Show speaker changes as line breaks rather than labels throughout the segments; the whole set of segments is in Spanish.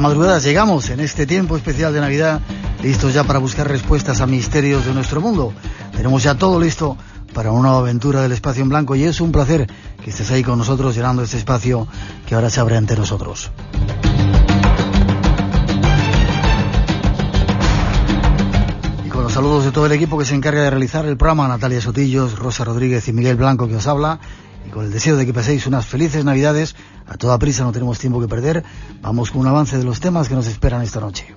Buenas madrugadas. Llegamos en este tiempo especial de Navidad, listos ya para buscar respuestas a misterios de nuestro mundo. Tenemos ya todo listo para una aventura del espacio en blanco y es un placer que estés ahí con nosotros llenando este espacio que ahora se abre ante nosotros. Y con los saludos de todo el equipo que se encarga de realizar el programa, Natalia Sotillos, Rosa Rodríguez y Miguel Blanco que os habla, y con el deseo de que paséis unas felices Navidades, a toda prisa no tenemos tiempo que perder, vamos con un avance de los temas que nos esperan esta noche.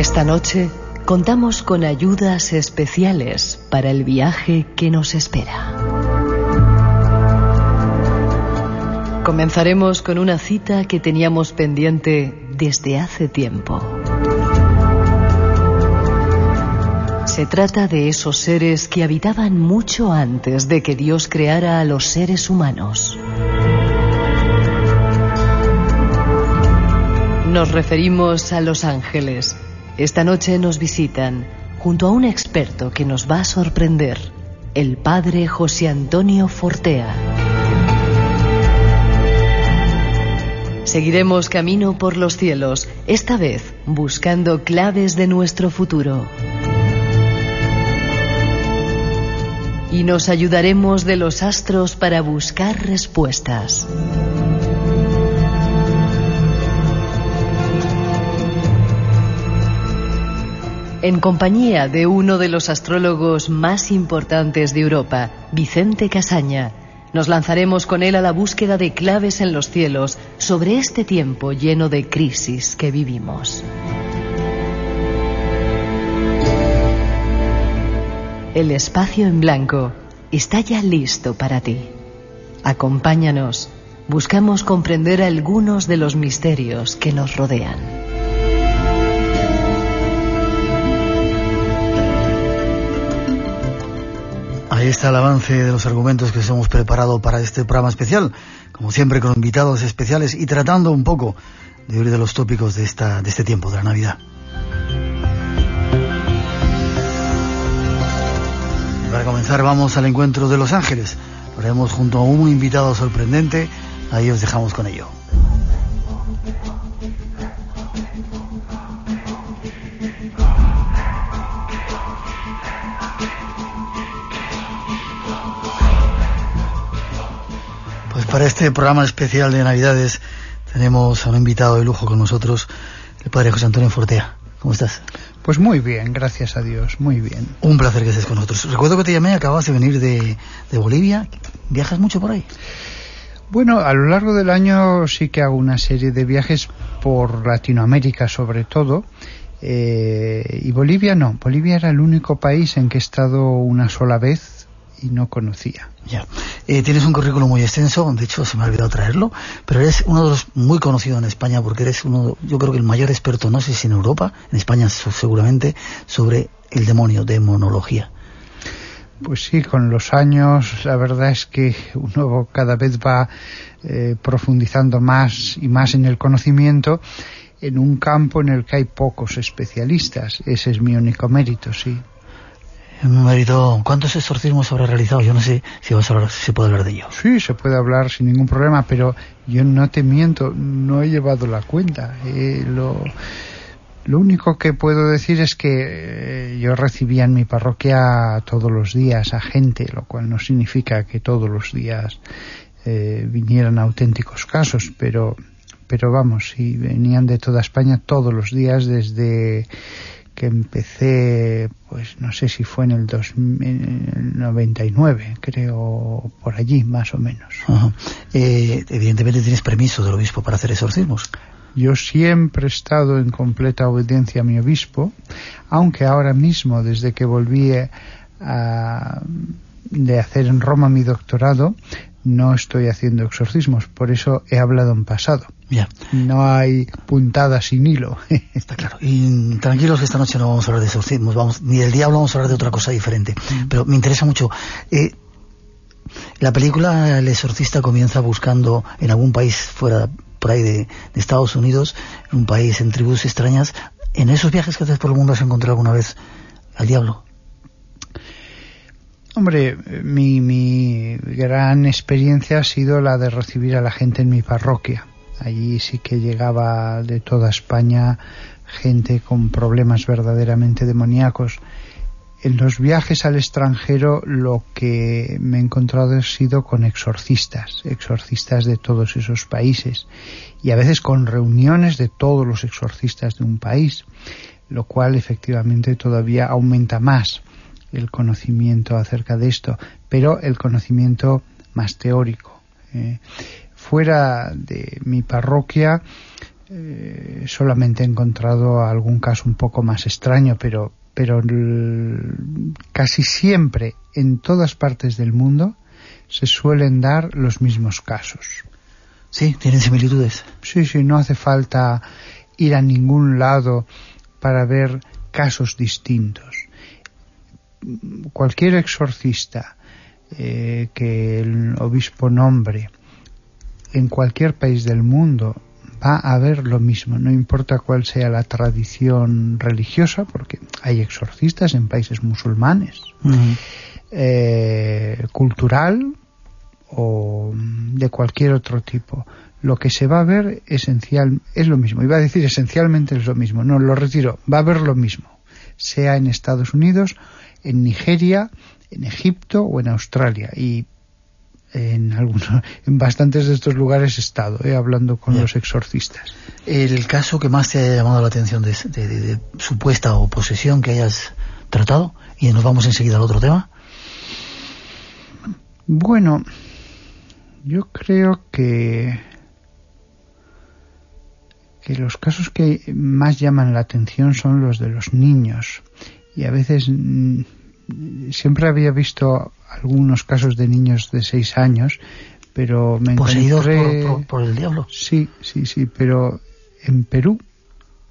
Esta noche contamos con ayudas especiales para el viaje que nos espera. Comenzaremos con una cita que teníamos pendiente desde hace tiempo. Se trata de esos seres que habitaban mucho antes de que Dios creara a los seres humanos. Nos referimos a los ángeles. Esta noche nos visitan junto a un experto que nos va a sorprender, el padre José Antonio Fortea. Seguiremos camino por los cielos, esta vez buscando claves de nuestro futuro. Y nos ayudaremos de los astros para buscar respuestas. En compañía de uno de los astrólogos más importantes de Europa, Vicente Casaña, nos lanzaremos con él a la búsqueda de claves en los cielos sobre este tiempo lleno de crisis que vivimos. El espacio en blanco está ya listo para ti. Acompáñanos. Buscamos comprender algunos de los misterios que nos rodean.
Ahí está el avance de los argumentos que os hemos preparado para este programa especial, como siempre con invitados especiales y tratando un poco de huir de los tópicos de, esta, de este tiempo, de la Navidad. Para comenzar vamos al encuentro de Los Ángeles. Lo haremos junto a un invitado sorprendente. Ahí os dejamos con ello. Para este programa especial de Navidades tenemos a un invitado de lujo con nosotros, el padre José Antonio Fortea. ¿Cómo estás?
Pues muy bien, gracias a Dios, muy bien.
Un placer que estés con nosotros. Recuerdo que te llamé, acabas de venir de, de Bolivia. ¿Viajas mucho por ahí?
Bueno, a lo largo del año sí que hago una serie de viajes por Latinoamérica sobre todo. Eh, y Bolivia no. Bolivia era el único país en que he estado una sola vez y no conocía.
Ya. Eh, tienes un currículum muy extenso, de hecho se me ha olvidado traerlo, pero eres uno de los muy conocidos en España porque eres uno, yo creo que el mayor experto, no sé si en Europa, en España seguramente, sobre el demonio, demonología.
Pues sí, con los años la verdad es que uno cada vez va eh, profundizando más y más en el conocimiento en un campo en el que hay pocos especialistas. Ese es mi único mérito, sí.
Un mérito, ¿cuántos exorcismos habrá realizado? Yo no sé si, vas a hablar, si se puede hablar de ello.
Sí, se puede hablar sin ningún problema, pero yo no te miento, no he llevado la cuenta. Eh, lo, Lo único que puedo decir es que eh, yo recibía en mi parroquia todos los días a gente, lo cual no significa que todos los días eh, vinieran auténticos casos, pero, pero vamos, si venían de toda España todos los días desde que empecé, pues no sé si fue en el, 99, creo, por allí, más o menos.
Eh, evidentemente tienes permiso del obispo para hacer exorcismos.
Yo siempre he estado en completa obediencia a mi obispo, aunque ahora mismo, desde que volví a, de hacer en Roma mi doctorado, no estoy haciendo exorcismos, por eso he hablado en pasado.
Ya.
No hay puntadas sin hilo.
Está claro. Y tranquilos que esta noche no vamos a hablar de exorcismos, vamos, ni del diablo vamos a hablar de otra cosa diferente. Mm. Pero me interesa mucho. Eh, la película El exorcista comienza buscando en algún país fuera por ahí de, Estados Unidos, un país en tribus extrañas. ¿En esos viajes que haces por el mundo has encontrado alguna vez al diablo?
Hombre, mi, mi gran experiencia ha sido la de recibir a la gente en mi parroquia. Allí sí que llegaba de toda España gente con problemas verdaderamente demoníacos en los viajes al extranjero lo que me he encontrado ha sido con exorcistas, exorcistas de todos esos países y a veces con reuniones de todos los exorcistas de un país, lo cual efectivamente todavía aumenta más el conocimiento acerca de esto, pero el conocimiento más teórico. Eh. fuera de mi parroquia eh, solamente he encontrado algún caso un poco más extraño, pero pero casi siempre en todas partes del mundo se suelen dar los mismos casos.
Sí, tienen similitudes.
Sí, sí, no hace falta ir a ningún lado para ver casos distintos. Cualquier exorcista eh, que el obispo nombre en cualquier país del mundo va a haber lo mismo, no importa cuál sea la tradición religiosa, porque hay exorcistas en países musulmanes, eh, cultural o de cualquier otro tipo. Lo que se va a ver esencial es lo mismo. Iba a decir esencialmente es lo mismo. No, lo retiro. Va a haber lo mismo. Sea en Estados Unidos, en Nigeria, en Egipto o en Australia. Y en algunos, en bastantes de estos lugares he estado, eh, hablando con los exorcistas.
¿El caso que más te haya llamado la atención de, supuesta o posesión que hayas tratado? Y nos vamos enseguida al otro tema.
Bueno, yo creo que que los casos que más llaman la atención son los de los niños y a veces mm, siempre había visto algunos casos de niños de seis años, pero me
encontré... Por, por, el diablo.
Sí, sí, sí, pero en Perú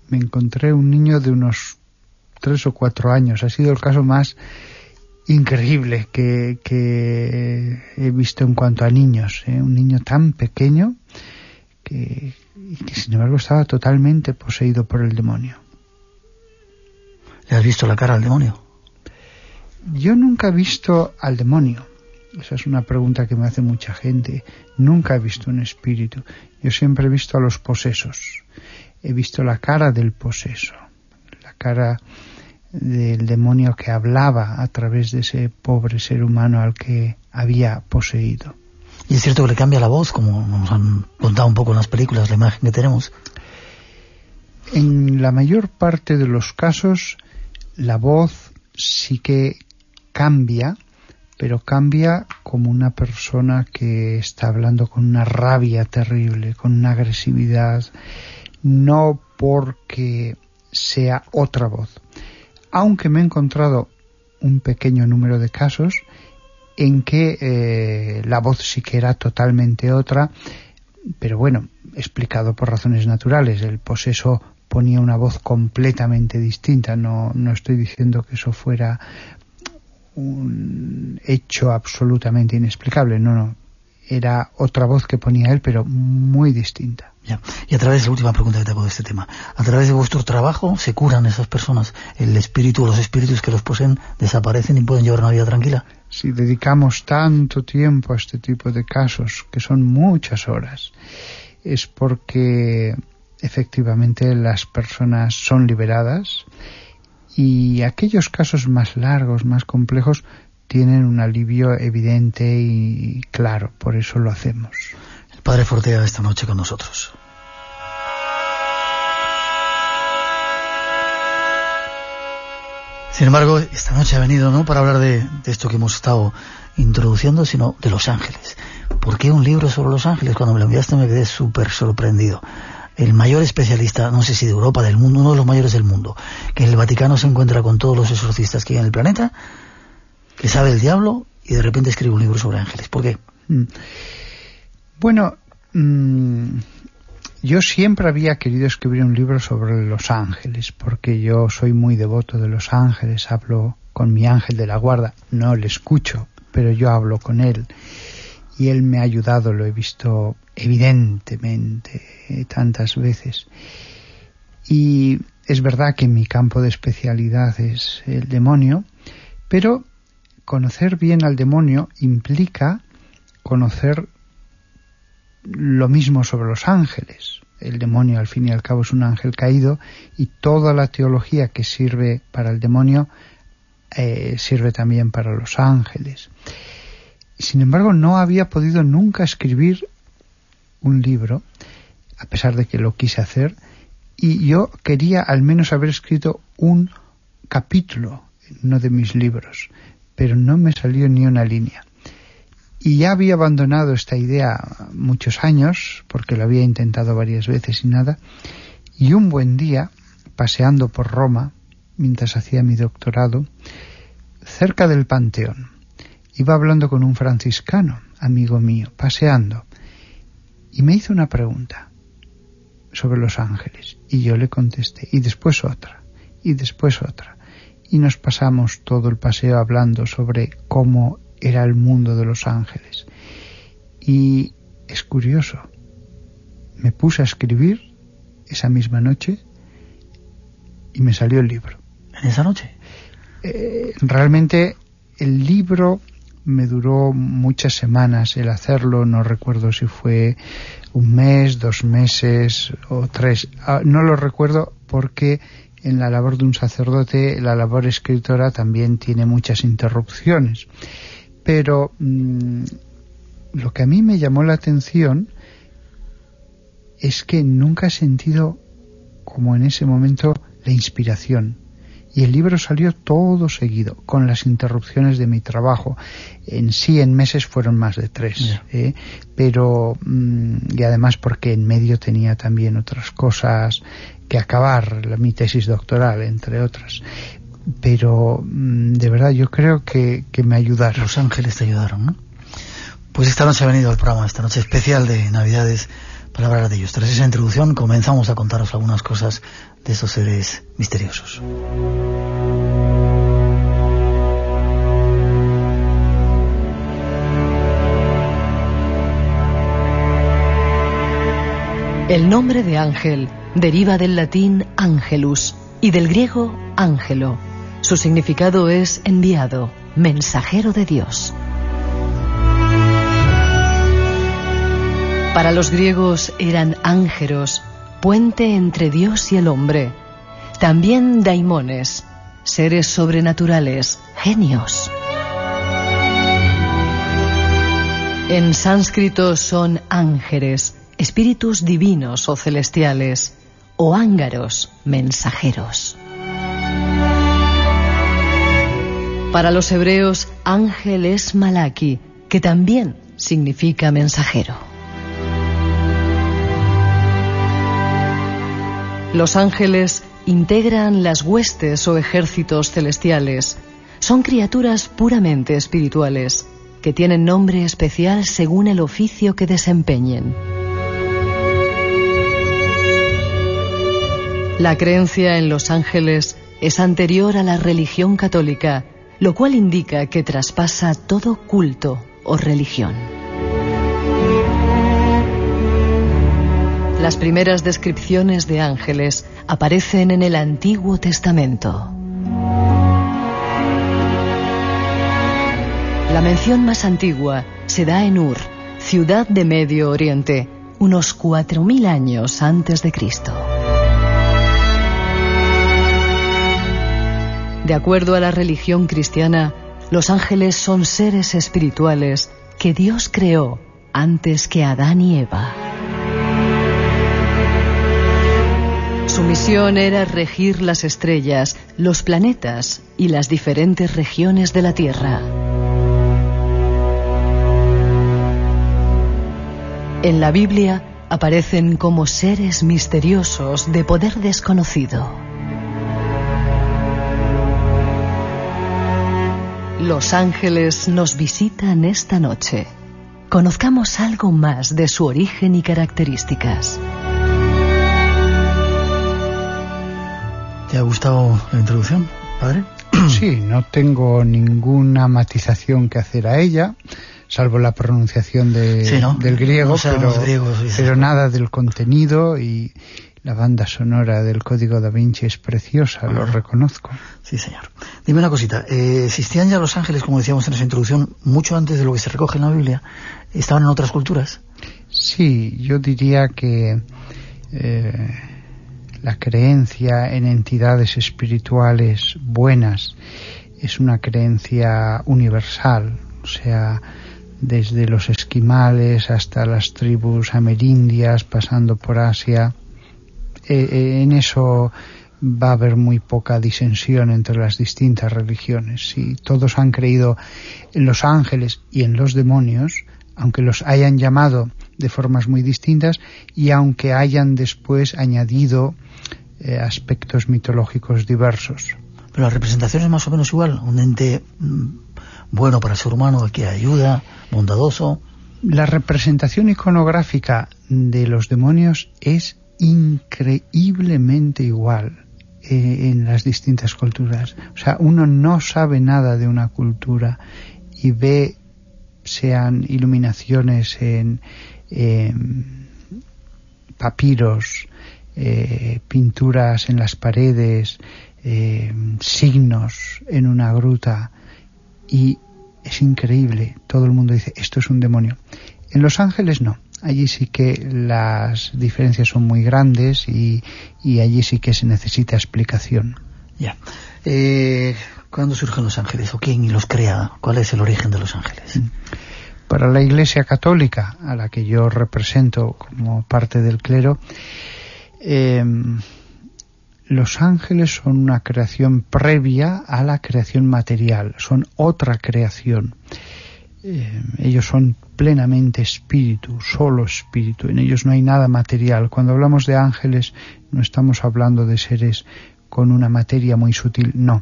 me encontré un niño de unos tres o cuatro años. Ha sido el caso más increíble que, que he visto en cuanto a niños. ¿eh? Un niño tan pequeño que, que sin embargo estaba totalmente poseído por el demonio.
¿Le has visto la cara al demonio?
Yo nunca he visto al demonio. Esa es una pregunta que me hace mucha gente. Nunca he visto un espíritu. Yo siempre he visto a los posesos. He visto la cara del poseso, la cara del demonio que hablaba a través de ese pobre ser humano al que había poseído.
Y es cierto que le cambia la voz, como nos han contado un poco en las películas, la imagen que tenemos.
En la mayor parte de los casos, la voz sí que cambia, pero cambia como una persona que está hablando con una rabia terrible, con una agresividad, no porque sea otra voz. Aunque me he encontrado un pequeño número de casos en que eh, la voz sí que era totalmente otra, pero bueno, explicado por razones naturales. El poseso ponía una voz completamente distinta. No, no estoy diciendo que eso fuera un hecho absolutamente inexplicable, no, no. Era otra voz que ponía él, pero muy distinta.
Ya. Y a través de la última pregunta que te hago de este tema, a través de vuestro trabajo se curan esas personas, el espíritu, los espíritus que los poseen desaparecen y pueden llevar una vida tranquila.
Si dedicamos tanto tiempo a este tipo de casos, que son muchas horas, es porque efectivamente las personas son liberadas y aquellos casos más largos, más complejos, tienen un alivio evidente y claro, por eso lo hacemos.
El Padre Fortea esta noche con nosotros. Sin embargo, esta noche ha venido no para hablar de, esto que hemos estado introduciendo, sino de Los Ángeles. ¿Por qué un libro sobre Los Ángeles? Cuando me lo enviaste me quedé súper sorprendido. El mayor especialista, no sé si de Europa, del mundo, uno de los mayores del mundo, que en el Vaticano se encuentra con todos los exorcistas que hay en el planeta, que sabe el diablo y de repente escribe un libro sobre ángeles. ¿Por qué? Mm.
Bueno, mm, yo siempre había querido escribir un libro sobre los ángeles, porque yo soy muy devoto de los ángeles, hablo con mi ángel de la guarda, no le escucho, pero yo hablo con él. Y él me ha ayudado, lo he visto evidentemente tantas veces. Y es verdad que mi campo de especialidad es el demonio, pero conocer bien al demonio implica conocer lo mismo sobre los ángeles. El demonio al fin y al cabo es un ángel caído y toda la teología que sirve para el demonio eh, sirve también para los ángeles. Sin embargo, no había podido nunca escribir un libro, a pesar de que lo quise hacer, y yo quería al menos haber escrito un capítulo uno de mis libros, pero no me salió ni una línea. Y ya había abandonado esta idea muchos años, porque lo había intentado varias veces y nada, y un buen día, paseando por Roma, mientras hacía mi doctorado, cerca del Panteón, iba hablando con un franciscano, amigo mío, paseando, y me hizo una pregunta sobre los ángeles, y yo le contesté, y después otra, y después otra, y nos pasamos todo el paseo hablando sobre cómo era el mundo de los ángeles. Y es curioso, me puse a escribir esa misma noche y me salió el libro.
¿En esa noche?
Eh, realmente el libro me duró muchas semanas el hacerlo, no recuerdo si fue un mes, dos meses o tres, ah, no lo recuerdo porque en la labor de un sacerdote la labor escritora también tiene muchas interrupciones pero mm, lo que a mí me llamó la atención es que nunca he sentido como en ese momento la inspiración. Y el libro salió todo seguido, con las interrupciones de mi trabajo. En sí, en meses fueron más de tres. ¿eh? Pero, mm, y además porque en medio tenía también otras cosas que acabar, la, mi tesis doctoral, entre otras pero mm, de verdad yo creo que, me ayudaron.
Los ángeles te ayudaron, ¿no? Pues esta noche ha venido el programa, esta noche especial de Navidades, para de ellos. Tras esa introducción comenzamos a contaros algunas cosas de esos seres misteriosos.
El nombre de ángel deriva del latín angelus y del griego ángelo su significado es enviado, mensajero de Dios. Para los griegos eran ángelos, puente entre Dios y el hombre. También daimones, seres sobrenaturales, genios. En sánscrito son ángeles, espíritus divinos o celestiales, o ángaros, mensajeros. Para los hebreos, ángel es malaki, que también significa mensajero. Los ángeles integran las huestes o ejércitos celestiales. Son criaturas puramente espirituales, que tienen nombre especial según el oficio que desempeñen. La creencia en los ángeles es anterior a la religión católica lo cual indica que traspasa todo culto o religión. Las primeras descripciones de ángeles aparecen en el Antiguo Testamento. La mención más antigua se da en Ur, ciudad de Medio Oriente, unos 4.000 años antes de Cristo. De acuerdo a la religión cristiana, los ángeles son seres espirituales que Dios creó antes que Adán y Eva. Su misión era regir las estrellas, los planetas y las diferentes regiones de la Tierra. En la Biblia aparecen como seres misteriosos de poder desconocido. Los ángeles nos visitan esta noche. Conozcamos algo más de su origen y características.
¿Te ha gustado la introducción, padre?
Sí, no tengo ninguna matización que hacer a ella salvo la pronunciación de, del griego, pero, nada del contenido y la banda sonora del Código da Vinci es preciosa, lo reconozco.
Sí, señor. Dime una cosita, eh, ¿existían ya los ángeles, como decíamos en esa introducción, mucho antes de lo que se recoge en la Biblia? ¿Estaban en otras culturas?
Sí, yo diría que eh, la creencia en entidades espirituales buenas es una creencia universal, o sea, desde los esquimales hasta las tribus amerindias, pasando por Asia. Eh, eh, en eso va a haber muy poca disensión entre las distintas religiones. Si todos han creído en los ángeles y en los demonios, aunque los hayan llamado de formas muy distintas y aunque hayan después añadido eh, aspectos mitológicos diversos.
Pero la representación es más o menos igual, un ente mm, bueno para el ser humano, que ayuda, bondadoso.
La representación iconográfica de los demonios es increíblemente igual eh, en las distintas culturas. O sea, uno no sabe nada de una cultura y ve, sean iluminaciones en papiros, eh, pinturas en las paredes, eh, signos en una gruta, y es increíble. Todo el mundo dice, esto es un demonio. En Los Ángeles no. Allí sí que las diferencias son muy grandes y, allí sí que se necesita explicación.
Ya. Eh, ¿Cuándo surgen los ángeles o quién los crea? ¿Cuál es el origen de los ángeles? Mm.
Para la Iglesia Católica, a la que yo represento como parte del clero, eh, los ángeles son una creación previa a la creación material, son otra creación. Eh, ellos son plenamente espíritu, solo espíritu, en ellos no hay nada material. Cuando hablamos de ángeles no estamos hablando de seres con una materia muy sutil, no,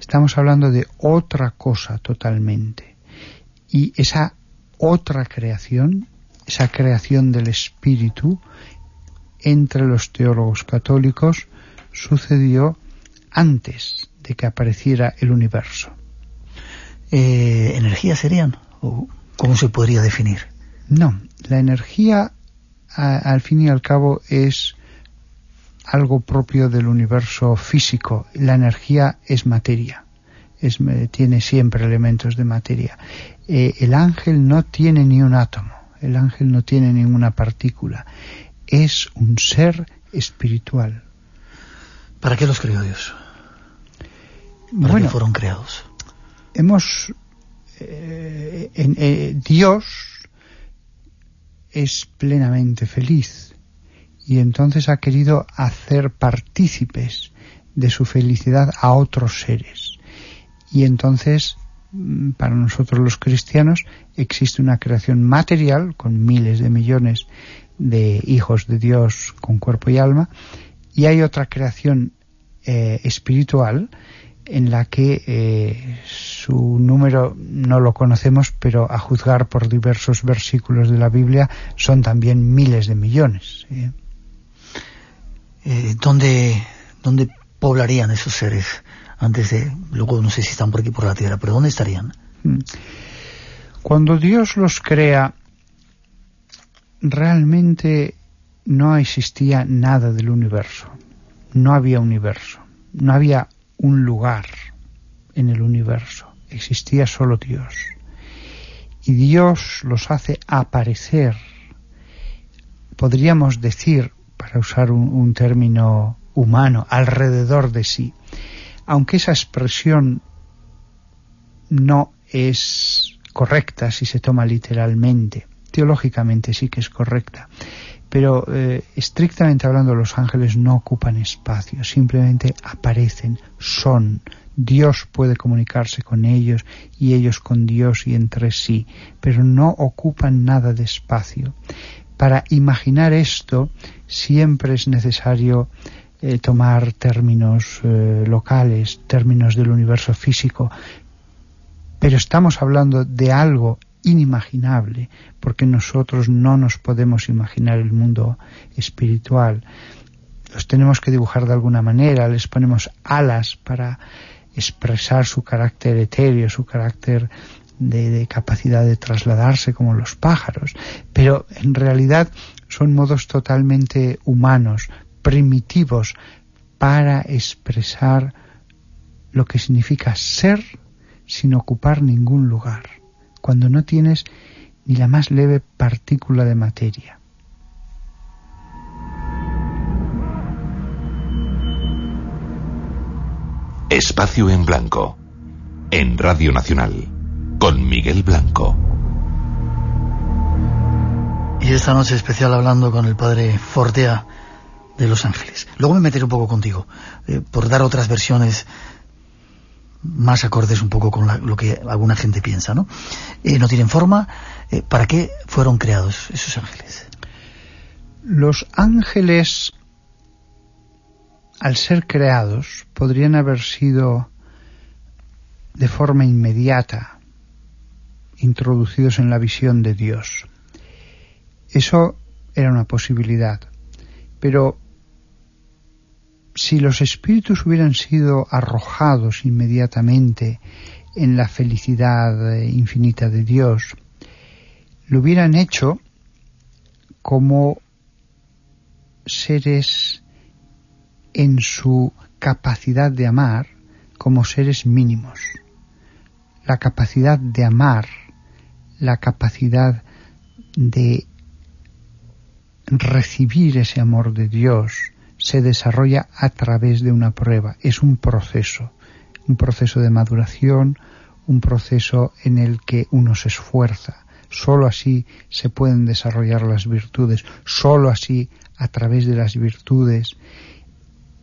estamos hablando de otra cosa totalmente. Y esa otra creación, esa creación del espíritu, entre los teólogos católicos, sucedió antes de que apareciera el universo.
Eh, ¿Energía serían? ¿O ¿Cómo se podría definir?
No, la energía al fin y al cabo es algo propio del universo físico. La energía es materia, es, tiene siempre elementos de materia. Eh, el ángel no tiene ni un átomo, el ángel no tiene ninguna partícula, es un ser espiritual.
¿Para qué los creó Dios? ¿Para qué fueron creados?
Hemos... Eh, eh, Dios es plenamente feliz y entonces ha querido hacer partícipes de su felicidad a otros seres. Y entonces, mm, para nosotros los cristianos, existe una creación material con miles de millones de hijos de Dios con cuerpo y alma, y hay otra creación eh, espiritual en la que eh, su número no lo conocemos, pero a juzgar por diversos versículos de la Biblia son también miles de millones.
¿eh? ¿dónde, ¿Dónde poblarían esos seres antes de, luego no sé si están por aquí por la tierra, pero ¿dónde estarían? Mm.
Cuando Dios los crea, realmente no existía nada del universo no había universo, no había un lugar en el universo, existía solo Dios. Y Dios los hace aparecer podríamos decir, para usar un, término humano, alrededor de sí. Aunque esa expresión no es correcta si se toma literalmente, teológicamente sí que es correcta, pero eh, estrictamente hablando los ángeles no ocupan espacio, simplemente aparecen, son, Dios puede comunicarse con ellos y ellos con Dios y entre sí, pero no ocupan nada de espacio. Para imaginar esto siempre es necesario eh, tomar términos eh, locales, términos del universo físico, pero estamos hablando de algo inimaginable, porque nosotros no nos podemos imaginar el mundo espiritual. Los tenemos que dibujar de alguna manera, les ponemos alas para expresar su carácter etéreo, su carácter de, capacidad de trasladarse como los pájaros, pero en realidad son modos totalmente humanos, primitivos, para expresar lo que significa ser sin ocupar ningún lugar, cuando no tienes ni la más leve partícula de materia.
Espacio en Blanco, en Radio Nacional, con Miguel Blanco.
Y esta noche especial hablando con el padre Fortea de Los Ángeles. Luego me meteré un poco contigo, eh, por dar otras versiones más acordes un poco con lo que alguna gente piensa, ¿no? Eh, no tienen forma. Eh, ¿Para qué fueron creados esos ángeles?
Los ángeles al ser creados, podrían haber sido de forma inmediata introducidos en la visión de Dios. Eso era una posibilidad. Pero si los espíritus hubieran sido arrojados inmediatamente en la felicidad infinita de Dios, lo hubieran hecho como seres en su capacidad de amar como seres mínimos. La capacidad de amar, la capacidad de recibir ese amor de Dios se desarrolla a través de una prueba. Es un proceso, un proceso de maduración, un proceso en el que uno se esfuerza. Solo así se pueden desarrollar las virtudes, solo así a través de las virtudes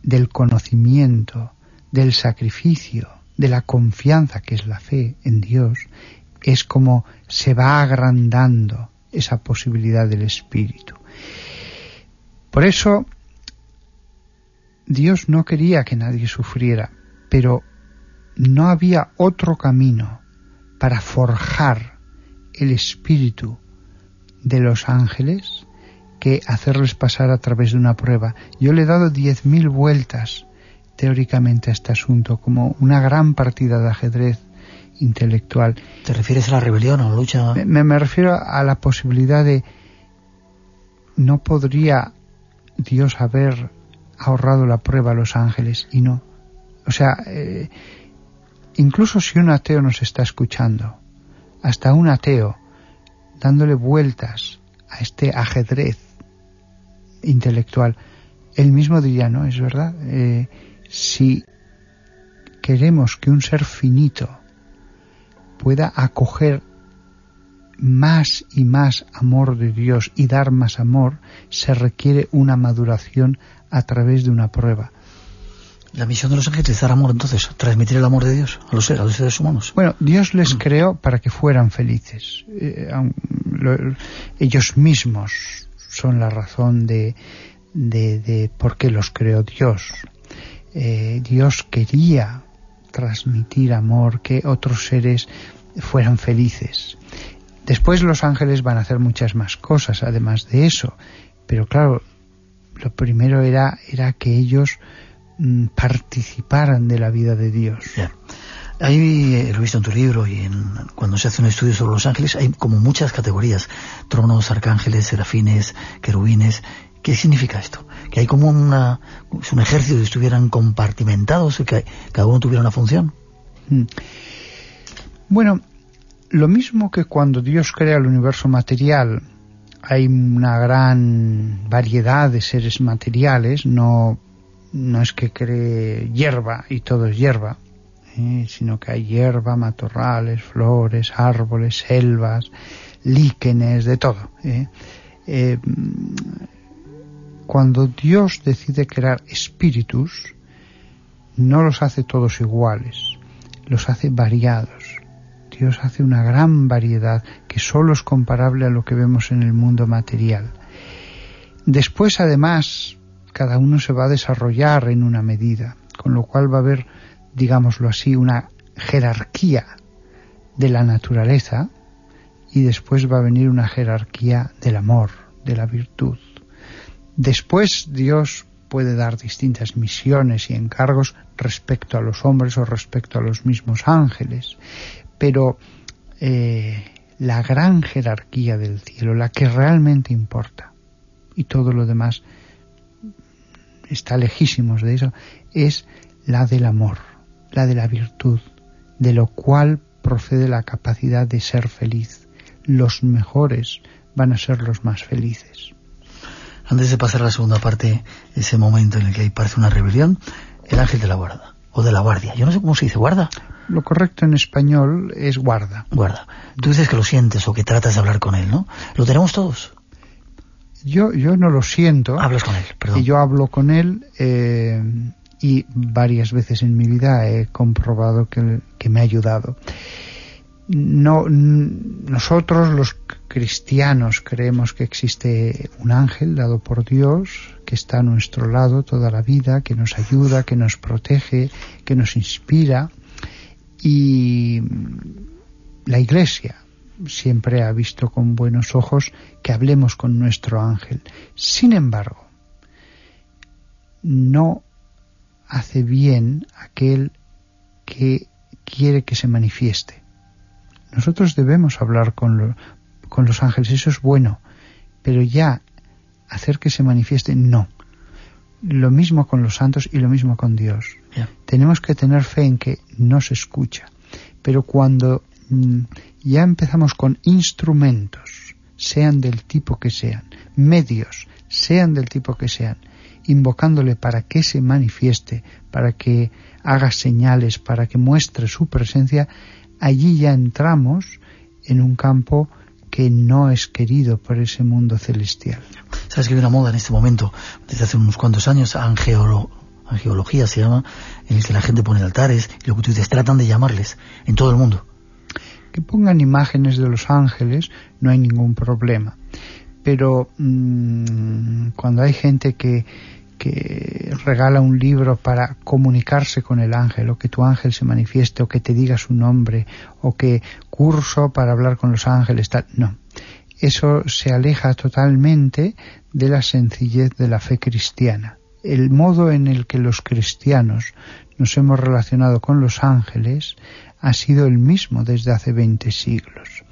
del conocimiento, del sacrificio, de la confianza que es la fe en Dios, es como se va agrandando esa posibilidad del Espíritu. Por eso, Dios no quería que nadie sufriera, pero no había otro camino para forjar el espíritu de los ángeles que hacerles pasar a través de una prueba. Yo le he dado diez mil vueltas teóricamente a este asunto, como una gran partida de ajedrez intelectual.
¿Te refieres a la rebelión o lucha?
Me, me refiero a la posibilidad de no podría Dios haber ahorrado la prueba a los ángeles y no. O sea, eh, incluso si un ateo nos está escuchando, hasta un ateo dándole vueltas a este ajedrez intelectual, él mismo diría, no, es verdad, eh, si queremos que un ser finito pueda acoger más y más amor de Dios y dar más amor, se requiere una maduración a través de una prueba.
La misión de los ángeles es dar amor, entonces, transmitir el amor de Dios a los, seres, a los seres humanos.
Bueno, Dios les mm. creó para que fueran felices. Eh, ellos mismos son la razón de, de, por qué los creó Dios. Eh, Dios quería transmitir amor, que otros seres fueran felices. Después los ángeles van a hacer muchas más cosas, además de eso. Pero claro, lo primero era, era que ellos mm, participaran de la vida de Dios.
Ahí eh, lo he visto en tu libro y en, cuando se hace un estudio sobre los ángeles hay como muchas categorías, tronos, arcángeles, serafines, querubines. ¿Qué significa esto? Que hay como una, un ejército que estuvieran compartimentados y que cada uno tuviera una función. Mm.
Bueno, lo mismo que cuando Dios crea el universo material, hay una gran variedad de seres materiales, no, no es que cree hierba y todo es hierba, ¿eh? sino que hay hierba, matorrales, flores, árboles, selvas, líquenes, de todo. ¿eh? Eh, cuando Dios decide crear espíritus, no los hace todos iguales, los hace variados. Dios hace una gran variedad que solo es comparable a lo que vemos en el mundo material. Después, además, cada uno se va a desarrollar en una medida, con lo cual va a haber, digámoslo así, una jerarquía de la naturaleza y después va a venir una jerarquía del amor, de la virtud. Después Dios puede dar distintas misiones y encargos respecto a los hombres o respecto a los mismos ángeles, pero eh, la gran jerarquía del cielo, la que realmente importa, y todo lo demás está lejísimos de eso, es la del amor, la de la virtud, de lo cual procede la capacidad de ser feliz. Los mejores van a ser los más felices.
Antes de pasar a la segunda parte, ese momento en el que parece una rebelión, el ángel de la guarda, o de la guardia. Yo no sé cómo se dice, guarda.
Lo correcto en español es guarda.
Guarda. Tú dices que lo sientes o que tratas de hablar con él, ¿no? ¿Lo tenemos todos?
Yo, yo no lo siento.
Hablas con él, perdón.
Y yo hablo con él eh, y varias veces en mi vida he comprobado que, que me ha ayudado. No, nosotros los cristianos creemos que existe un ángel dado por Dios que está a nuestro lado toda la vida, que nos ayuda, que nos protege, que nos inspira y la Iglesia siempre ha visto con buenos ojos que hablemos con nuestro ángel. Sin embargo, no hace bien aquel que quiere que se manifieste. Nosotros debemos hablar con, con los ángeles, eso es bueno, pero ya hacer que se manifieste, no. Lo mismo con los santos y lo mismo con Dios. Tenemos que tener fe en que nos escucha, pero cuando mm, ya empezamos con instrumentos, sean del tipo que sean, medios, sean del tipo que sean, invocándole para que se manifieste, para que haga señales, para que muestre su presencia, allí ya entramos en un campo que no es querido por ese mundo celestial.
Sabes que hay una moda en este momento, desde hace unos cuantos años, angeología se llama, en el que la gente pone altares y lo que tú dices, tratan de llamarles en todo el mundo
que pongan imágenes de los ángeles no hay ningún problema. Pero mmm, cuando hay gente que, que regala un libro para comunicarse con el ángel, o que tu ángel se manifieste, o que te diga su nombre, o que curso para hablar con los ángeles, tal, no. Eso se aleja totalmente de la sencillez de la fe cristiana. El modo en el que los cristianos nos hemos relacionado con los ángeles ha sido el mismo desde hace 20 siglos.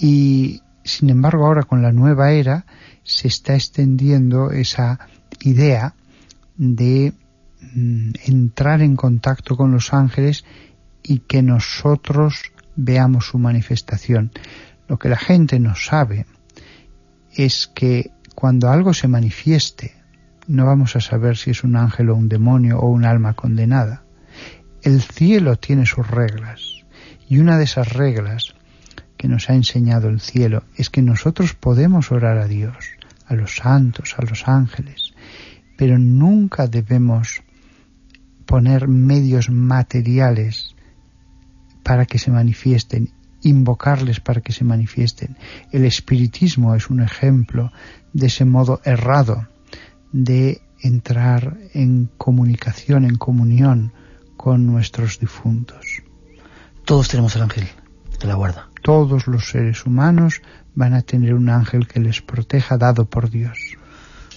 Y sin embargo ahora con la nueva era se está extendiendo esa idea de mm, entrar en contacto con los ángeles y que nosotros veamos su manifestación. Lo que la gente no sabe es que cuando algo se manifieste, no vamos a saber si es un ángel o un demonio o un alma condenada. El cielo tiene sus reglas y una de esas reglas que nos ha enseñado el cielo es que nosotros podemos orar a Dios, a los santos, a los ángeles, pero nunca debemos poner medios materiales para que se manifiesten, invocarles para que se manifiesten. El espiritismo es un ejemplo de ese modo errado de entrar en comunicación, en comunión con nuestros difuntos.
Todos tenemos el ángel de la guarda.
Todos los seres humanos van a tener un ángel que les proteja dado por Dios.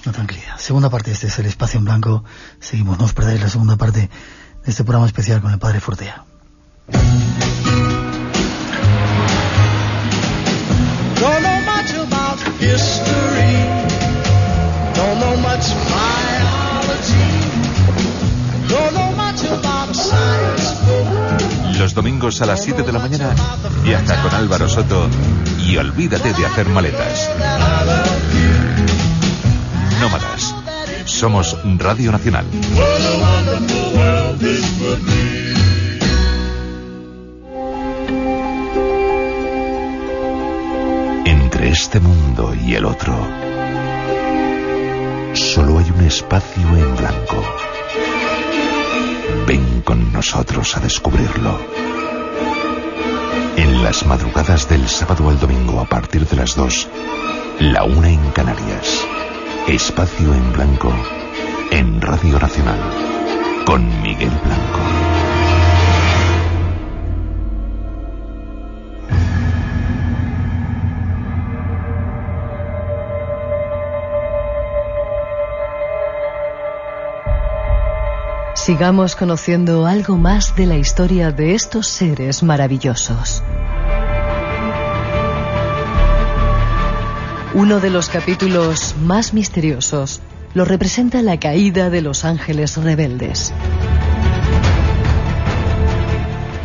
Una tranquilidad. Segunda parte, este es el espacio en blanco. Seguimos, no os perdáis la segunda parte de este programa especial con el Padre Fortea. Don't know much about history. Don't know much biology. Don't know much about science.
Los los domingos a las 7 de la mañana, viaja con Álvaro Soto y olvídate de hacer maletas. Nómadas. Somos Radio Nacional. Entre este mundo y el otro, solo hay un espacio en blanco. Ven con nosotros a descubrirlo. En las madrugadas del sábado al domingo a partir de las 2, la una en Canarias. Espacio en Blanco en Radio Nacional con Miguel Blanco.
Sigamos conociendo algo más de la historia de estos seres maravillosos. Uno de los capítulos más misteriosos lo representa la caída de los ángeles rebeldes.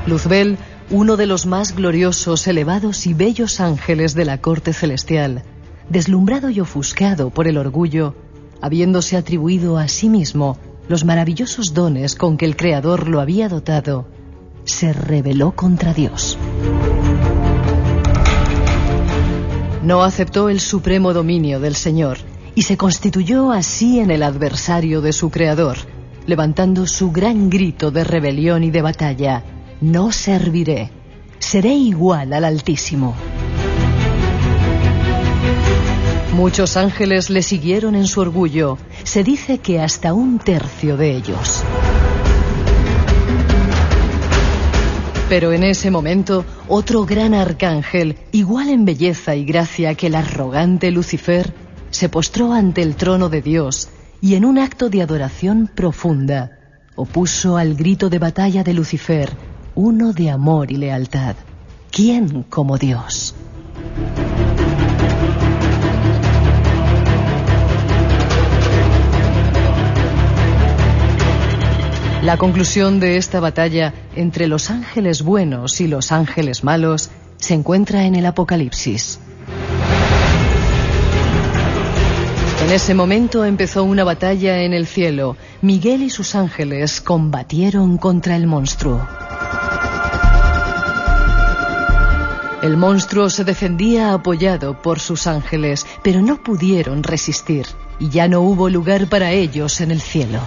Luzbel, uno de los más gloriosos, elevados y bellos ángeles de la corte celestial, deslumbrado y ofuscado por el orgullo, habiéndose atribuido a sí mismo los maravillosos dones con que el Creador lo había dotado, se rebeló contra Dios. No aceptó el supremo dominio del Señor y se constituyó así en el adversario de su Creador, levantando su gran grito de rebelión y de batalla, no serviré, seré igual al Altísimo. Muchos ángeles le siguieron en su orgullo, se dice que hasta un tercio de ellos. Pero en ese momento, otro gran arcángel, igual en belleza y gracia que el arrogante Lucifer, se postró ante el trono de Dios y en un acto de adoración profunda opuso al grito de batalla de Lucifer uno de amor y lealtad. ¿Quién como Dios? La conclusión de esta batalla entre los ángeles buenos y los ángeles malos se encuentra en el Apocalipsis. En ese momento empezó una batalla en el cielo. Miguel y sus ángeles combatieron contra el monstruo. El monstruo se defendía apoyado por sus ángeles, pero no pudieron resistir y ya no hubo lugar para ellos en el cielo.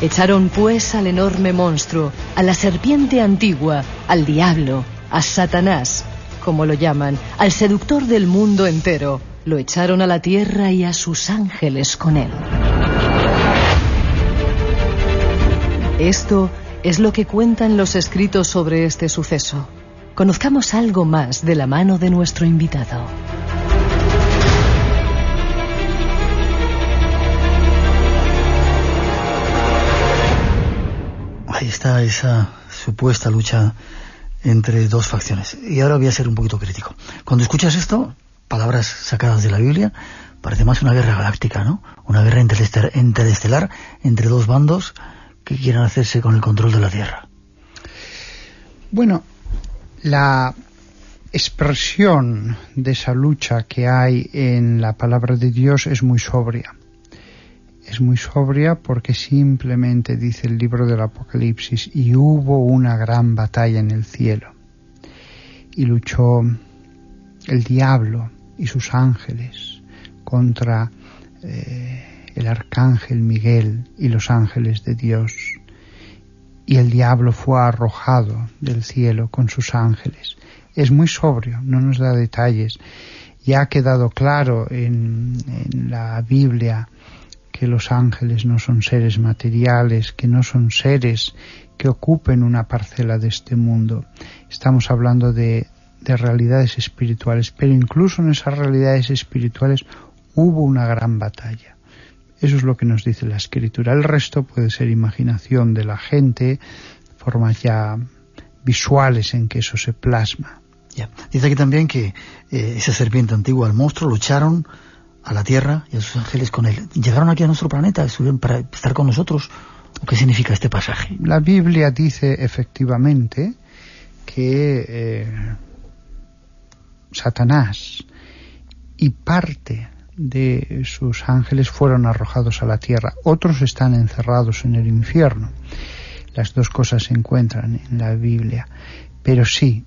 Echaron pues al enorme monstruo, a la serpiente antigua, al diablo, a Satanás, como lo llaman, al seductor del mundo entero. Lo echaron a la tierra y a sus ángeles con él. Esto es lo que cuentan los escritos sobre este suceso. Conozcamos algo más de la mano de nuestro invitado.
Ahí está esa supuesta lucha entre dos facciones. Y ahora voy a ser un poquito crítico. Cuando escuchas esto, palabras sacadas de la Biblia, parece más una guerra galáctica, ¿no? Una guerra interestelar entre dos bandos que quieren hacerse con el control de la Tierra.
Bueno, la expresión de esa lucha que hay en la palabra de Dios es muy sobria es muy sobria porque simplemente dice el libro del Apocalipsis y hubo una gran batalla en el cielo y luchó el diablo y sus ángeles contra eh, el arcángel Miguel y los ángeles de Dios y el diablo fue arrojado del cielo con sus ángeles. Es muy sobrio, no nos da detalles. Ya ha quedado claro en, en la Biblia que los ángeles no son seres materiales, que no son seres que ocupen una parcela de este mundo. Estamos hablando de, de realidades espirituales, pero incluso en esas realidades espirituales hubo una gran batalla. Eso es lo que nos dice la escritura. El resto puede ser imaginación de la gente, formas ya visuales en que eso se plasma.
Dice aquí también que eh, esa serpiente antigua, el monstruo, lucharon a la Tierra y a sus ángeles con él. Llegaron aquí a nuestro planeta, estuvieron para estar con nosotros. ¿Qué significa este pasaje?
La Biblia dice efectivamente que eh, Satanás y parte de sus ángeles fueron arrojados a la tierra, otros están encerrados en el infierno. Las dos cosas se encuentran en la Biblia, pero sí,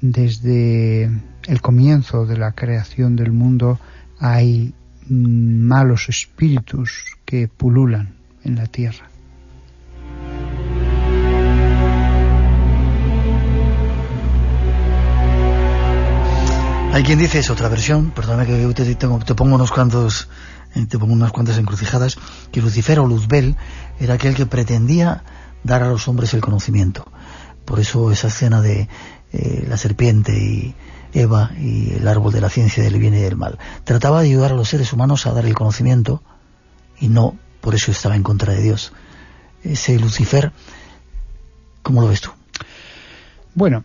desde el comienzo de la creación del mundo hay malos espíritus que pululan en la tierra.
Hay quien dice, es otra versión, perdóname que te, te, pongo unos cuantos eh, te pongo unas cuantas encrucijadas, que Lucifer o Luzbel era aquel que pretendía dar a los hombres el conocimiento. Por eso esa escena de eh, la serpiente y Eva y el árbol de la ciencia del bien y del mal. Trataba de ayudar a los seres humanos a dar el conocimiento y no, por eso estaba en contra de Dios. Ese Lucifer, ¿cómo lo ves tú?
Bueno,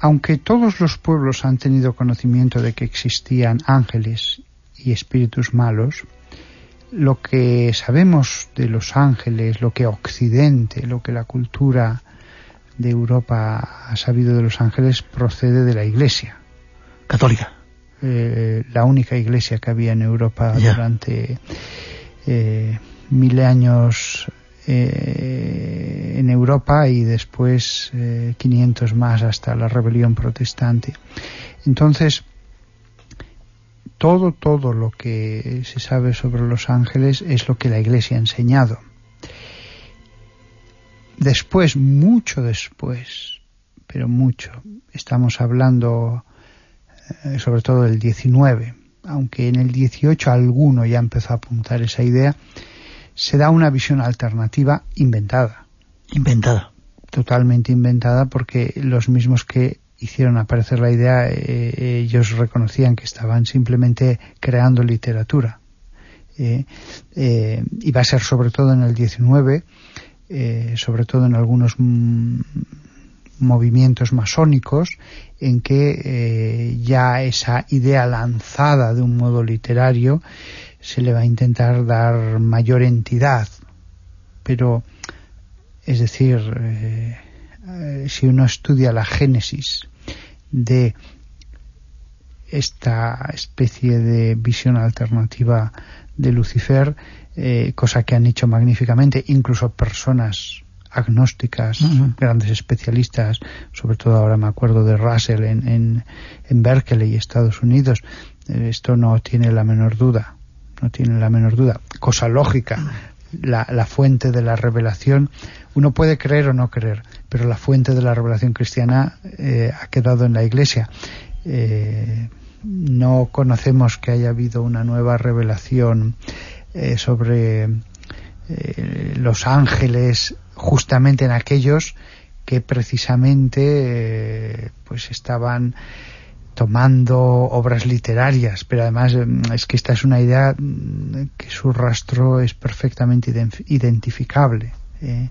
aunque todos los pueblos han tenido conocimiento de que existían ángeles y espíritus malos, lo que sabemos de los ángeles, lo que Occidente, lo que la cultura de Europa ha sabido de los ángeles procede de la Iglesia.
Católica.
Eh, la única iglesia que había en Europa durante eh, mil años eh, en Europa y después 500 más hasta la rebelión protestante. Entonces, todo, todo lo que se sabe sobre los ángeles es lo que la Iglesia ha enseñado. Después, mucho después, pero mucho, estamos hablando eh, sobre todo del 19, aunque en el 18 alguno ya empezó a apuntar esa idea, se da una visión alternativa inventada.
Inventada.
Totalmente inventada porque los mismos que hicieron aparecer la idea, eh, ellos reconocían que estaban simplemente creando literatura. Eh, eh, y va a ser sobre todo en el 19, sobre todo en algunos movimientos masónicos, en que ya esa idea lanzada de un modo literario se le va a intentar dar mayor entidad. Pero, es decir, eh, si uno estudia la génesis de esta especie de visión alternativa de Lucifer, eh, cosa que han hecho magníficamente, incluso personas agnósticas, grandes especialistas, sobre todo ahora me acuerdo de Russell en, en, en Berkeley, Estados Unidos, eh, esto no tiene la menor duda no tiene la menor duda. Cosa lógica, la, la, fuente de la revelación, uno puede creer o no creer, pero la fuente de la revelación cristiana eh, ha quedado en la Iglesia. Eh, no conocemos que haya habido una nueva revelación eh, sobre los ángeles justamente en aquellos que precisamente pues estaban tomando obras literarias, pero además mm, es que esta es una idea mm, que su rastro es perfectamente identificable. ¿eh?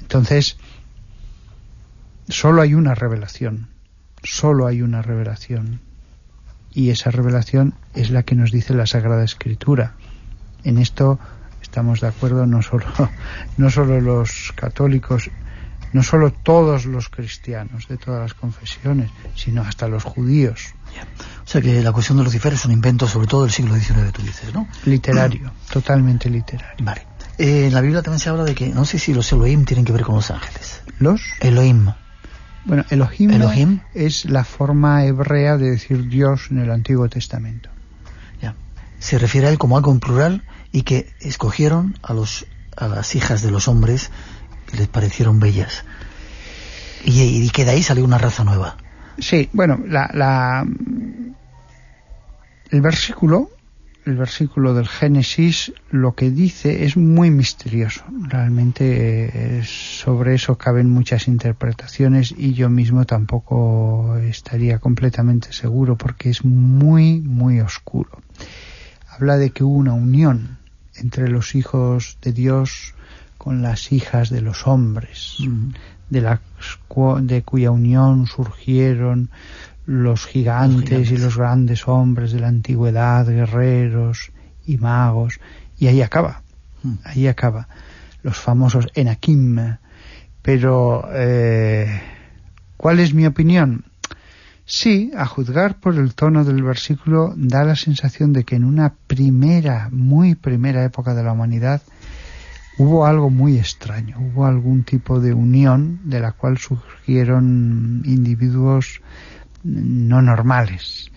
Entonces, solo hay una revelación, solo hay una revelación, y esa revelación es la que nos dice la Sagrada Escritura. En esto estamos de acuerdo no solo, no solo los católicos, no solo todos los cristianos de todas las confesiones, sino hasta los judíos.
O sea que la cuestión de Lucifer es un invento sobre todo del siglo XIX, tú dices, ¿no?
Literario, totalmente literario.
Vale. Eh, en la Biblia también se habla de que, no sé si los Elohim tienen que ver con los ángeles.
¿Los?
Elohim.
Bueno, Elohim, Elohim. es la forma hebrea de decir Dios en el Antiguo Testamento.
Ya. Se refiere a él como algo en plural y que escogieron a los a las hijas de los hombres les parecieron bellas. Y, y que de ahí salió una raza nueva.
Sí, bueno, la, la, el versículo, el versículo del Génesis, lo que dice es muy misterioso. Realmente eh, sobre eso caben muchas interpretaciones y yo mismo tampoco estaría completamente seguro porque es muy, muy oscuro. Habla de que hubo una unión entre los hijos de Dios con las hijas de los hombres, de, la, de cuya unión surgieron los gigantes, y los grandes hombres de la antigüedad, guerreros y magos, y ahí acaba, ahí acaba. los famosos Enakim. Pero, eh, ¿cuál es mi opinión? Sí, a juzgar por el tono del versículo, da la sensación de que en una primera, muy primera época de la humanidad, hubo algo muy extraño, hubo algún tipo de unión de la cual surgieron individuos no normales.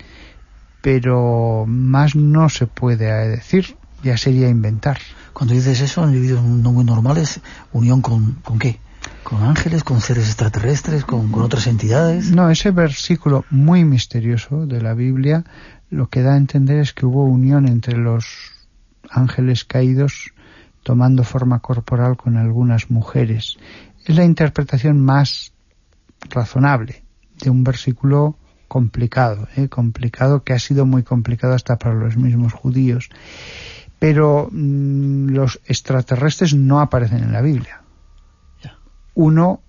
Pero más no se puede decir, ya sería inventar.
Cuando dices eso, individuos no muy normales, unión con, con qué? ¿Con ángeles, con seres extraterrestres, con, otras entidades?
No, ese versículo muy misterioso de la Biblia lo que da a entender es que hubo unión entre los ángeles caídos tomando forma corporal con algunas mujeres. Es la interpretación más razonable de un versículo complicado, ¿eh? complicado que ha sido muy complicado hasta para los mismos judíos. Pero mm, los extraterrestres no aparecen en la Biblia uno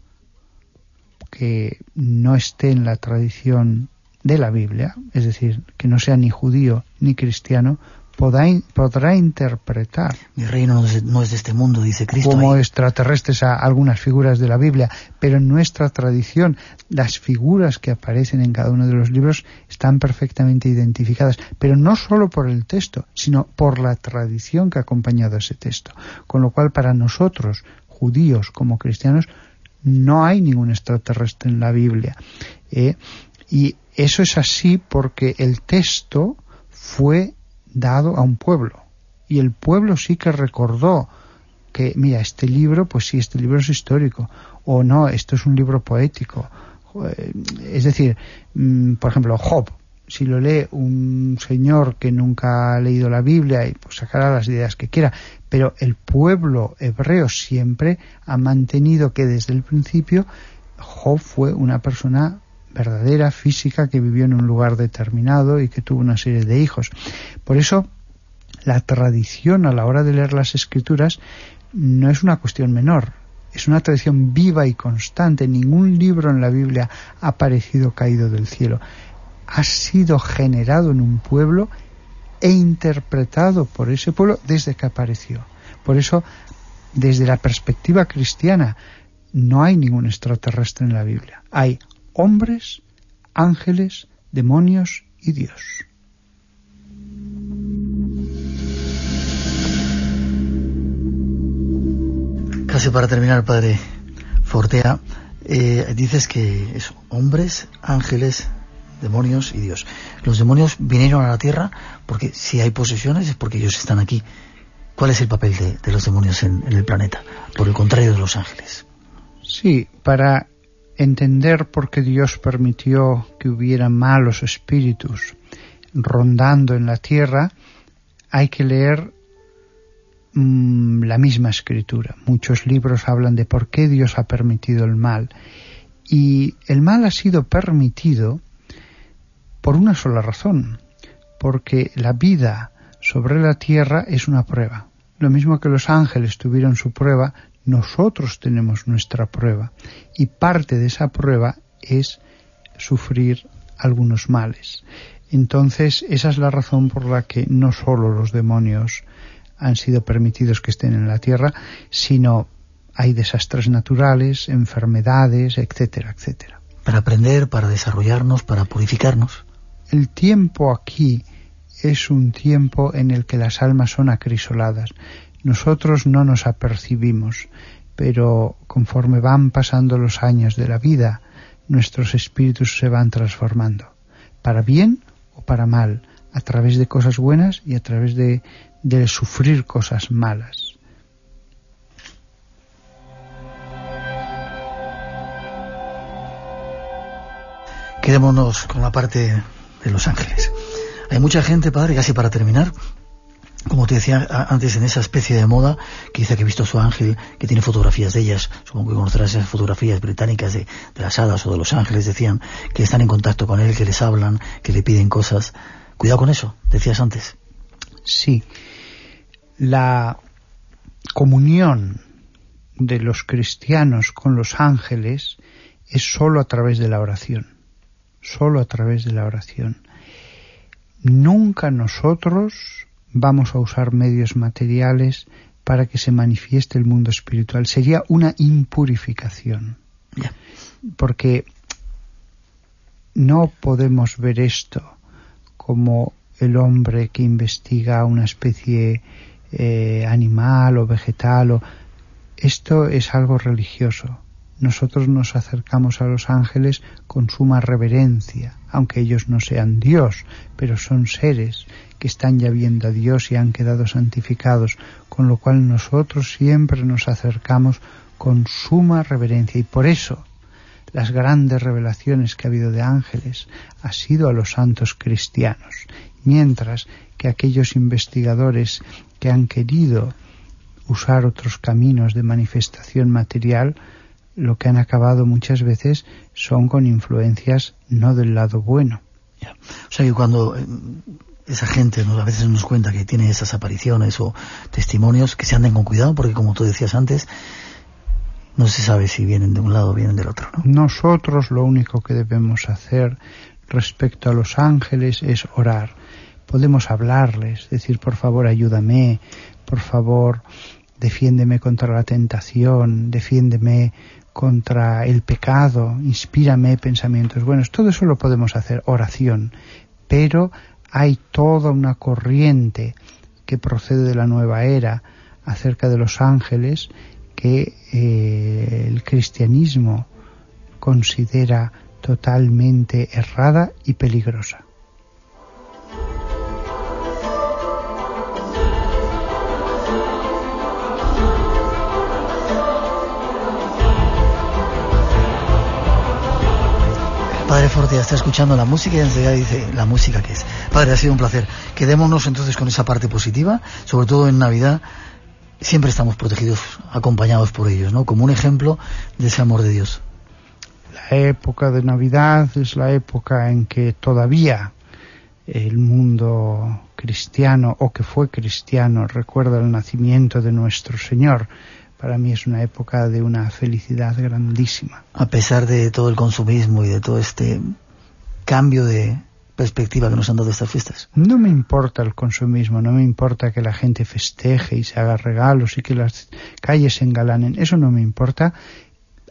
que no esté en la tradición de la Biblia, es decir, que no sea ni judío ni cristiano, podrá, interpretar.
Mi reino no es, de este mundo, dice Cristo.
Como extraterrestres a algunas figuras de la Biblia, pero en nuestra tradición las figuras que aparecen en cada uno de los libros están perfectamente identificadas, pero no solo por el texto, sino por la tradición que ha acompañado ese texto. Con lo cual, para nosotros, judíos como cristianos, no hay ningún extraterrestre en la Biblia. ¿eh? y eso es así porque el texto fue dado a un pueblo. Y el pueblo sí que recordó que, mira, este libro, pues sí, este libro es histórico. O no, esto es un libro poético. Es decir, mm, por ejemplo, Job si lo lee un señor que nunca ha leído la Biblia y pues sacará las ideas que quiera, pero el pueblo hebreo siempre ha mantenido que desde el principio Job fue una persona verdadera, física, que vivió en un lugar determinado y que tuvo una serie de hijos. Por eso, la tradición a la hora de leer las escrituras no es una cuestión menor, es una tradición viva y constante. Ningún libro en la Biblia ha aparecido caído del cielo ha sido generado en un pueblo e interpretado por ese pueblo desde que apareció. Por eso, desde la perspectiva cristiana, no hay ningún extraterrestre en la Biblia. Hay hombres, ángeles, demonios y Dios.
Casi para terminar, padre Fortea, eh, dices que es hombres, ángeles, demonios y Dios. Los demonios vinieron a la tierra porque si hay posesiones es porque ellos están aquí. ¿Cuál es el papel de, los demonios en, el planeta? Por el contrario de los ángeles.
Sí, para entender por qué Dios permitió que hubiera malos espíritus rondando en la tierra, hay que leer mm, la misma escritura. Muchos libros hablan de por qué Dios ha permitido el mal. Y el mal ha sido permitido por una sola razón, porque la vida sobre la tierra es una prueba. Lo mismo que los ángeles tuvieron su prueba, nosotros tenemos nuestra prueba. Y parte de esa prueba es sufrir algunos males. Entonces, esa es la razón por la que no solo los demonios han sido permitidos que estén en la tierra, sino hay desastres naturales, enfermedades, etcétera, etcétera.
Para aprender, para desarrollarnos, para purificarnos
el tiempo aquí es un tiempo en el que las almas son acrisoladas. Nosotros no nos apercibimos, pero conforme van pasando los años de la vida, nuestros espíritus se van transformando, para bien o para mal, a través de cosas buenas y a través de, de sufrir cosas malas.
Quedémonos con la parte de Los Ángeles. Hay mucha gente, padre, casi para terminar, como te decía antes, en esa especie de moda, que dice que ha visto su ángel, que tiene fotografías de ellas, supongo que conocerás esas fotografías británicas de, de, las hadas o de los ángeles, decían que están en contacto con él, que les hablan, que le piden cosas. Cuidado con eso, decías antes.
Sí. La comunión de los cristianos con los ángeles es sólo a través de la oración solo a través de la oración. Nunca nosotros vamos a usar medios materiales para que se manifieste el mundo espiritual. Sería una impurificación. Porque no podemos ver esto como el hombre que investiga una especie eh, animal o vegetal. O... Esto es algo religioso. Nosotros nos acercamos a los ángeles con suma reverencia, aunque ellos no sean Dios, pero son seres que están ya viendo a Dios y han quedado santificados, con lo cual nosotros siempre nos acercamos con suma reverencia. Y por eso las grandes revelaciones que ha habido de ángeles ha sido a los santos cristianos, mientras que aquellos investigadores que han querido usar otros caminos de manifestación material, lo que han acabado muchas veces son con influencias no del lado bueno.
O sea que cuando eh, esa gente a veces nos cuenta que tiene esas apariciones o testimonios, que se anden con cuidado, porque como tú decías antes, no se sabe si vienen de un lado o vienen del otro.
Nosotros lo único que debemos hacer respecto a los ángeles es orar. Podemos hablarles, decir por favor ayúdame, por favor defiéndeme contra la tentación, defiéndeme contra el pecado, inspírame pensamientos buenos. Todo eso lo podemos hacer, oración. Pero hay toda una corriente que procede de la nueva era acerca de los ángeles que eh, el cristianismo considera totalmente errada y peligrosa.
Padre Fortea está escuchando la música y enseguida dice la música que es. Padre, ha sido un placer. Quedémonos entonces con esa parte positiva, sobre todo en Navidad, siempre estamos protegidos, acompañados por ellos, ¿no? Como un ejemplo de ese amor de Dios.
La época de Navidad es la época en que todavía el mundo cristiano o que fue cristiano recuerda el nacimiento de nuestro Señor. Para mí es una época de una felicidad grandísima.
A pesar de todo el consumismo y de todo este cambio de, perspectiva que nos han dado estas fiestas.
No me importa el consumismo, no me importa que la gente festeje y se haga regalos y que las calles se engalanen, eso no me importa,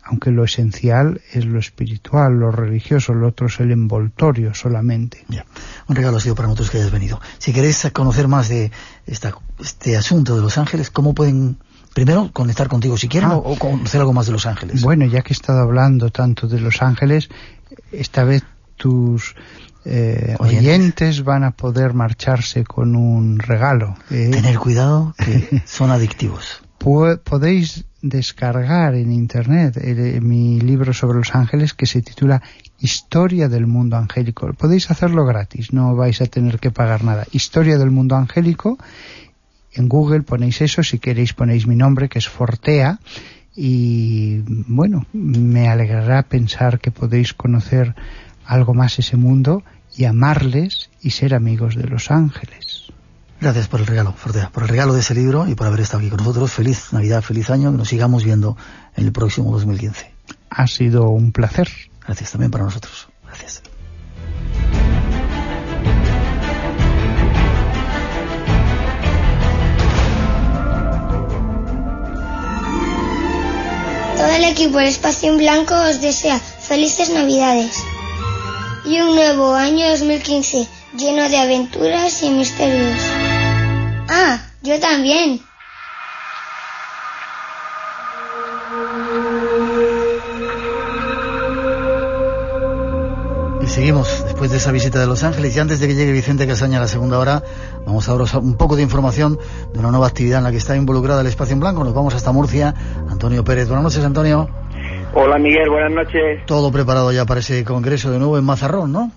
aunque lo esencial es lo espiritual, lo religioso, lo otro es el envoltorio solamente.
Ya. Un regalo ha sido para nosotros que hayas venido. Si queréis conocer más de esta, este asunto de Los Ángeles, ¿cómo pueden primero conectar contigo si quieren ah. o, o, conocer algo más de Los Ángeles?
Bueno, ya que he estado hablando tanto de Los Ángeles, esta vez tus eh, oyentes. van a poder marcharse con un regalo.
¿eh? Tener cuidado, que son adictivos.
podéis descargar en internet eh, mi libro sobre los ángeles que se titula Historia del mundo angélico. Podéis hacerlo gratis, no vais a tener que pagar nada. Historia del mundo angélico. En Google ponéis eso, si queréis ponéis mi nombre que es Fortea y bueno, me alegrará pensar que podéis conocer algo más ese mundo y amarles y ser amigos de los ángeles.
Gracias por el regalo, Fortea, por el regalo de ese libro y por haber estado aquí con nosotros. Feliz Navidad, feliz año, que nos sigamos viendo en el próximo 2015.
Ha sido un placer.
Gracias también para nosotros. Gracias.
Todo el equipo del Espacio en Blanco os desea felices Navidades y un nuevo año 2015 lleno de aventuras y misterios. Ah, yo también.
Y seguimos después de esa visita de Los Ángeles y antes de que llegue Vicente Casaña a la segunda hora, vamos a daros un poco de información de una nueva actividad en la que está involucrada el Espacio en Blanco. Nos vamos hasta Murcia. Antonio Pérez. Buenas noches, Antonio.
Hola Miguel, buenas noches.
Todo preparado ya para ese congreso de nuevo en Mazarrón, ¿no?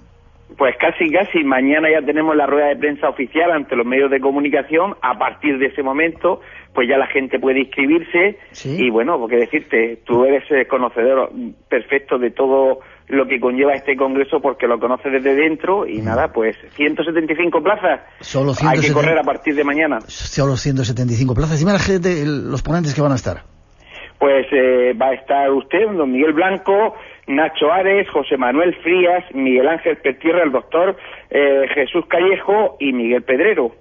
Pues casi, casi. Mañana ya tenemos la rueda de prensa oficial ante los medios de comunicación. A partir de ese momento, pues ya la gente puede inscribirse. Y bueno, porque decirte, tú eres eh, conocedor perfecto de todo lo que conlleva este congreso porque lo conoces desde dentro y mm. nada, pues 175 plazas.
Solo
Hay que correr a partir de mañana.
Solo 175 plazas. Dime la gente, los ponentes que van a estar
pues eh, va a estar usted, don Miguel Blanco, Nacho Ares, José Manuel Frías, Miguel Ángel Petierra, el doctor eh, Jesús Callejo y Miguel Pedrero.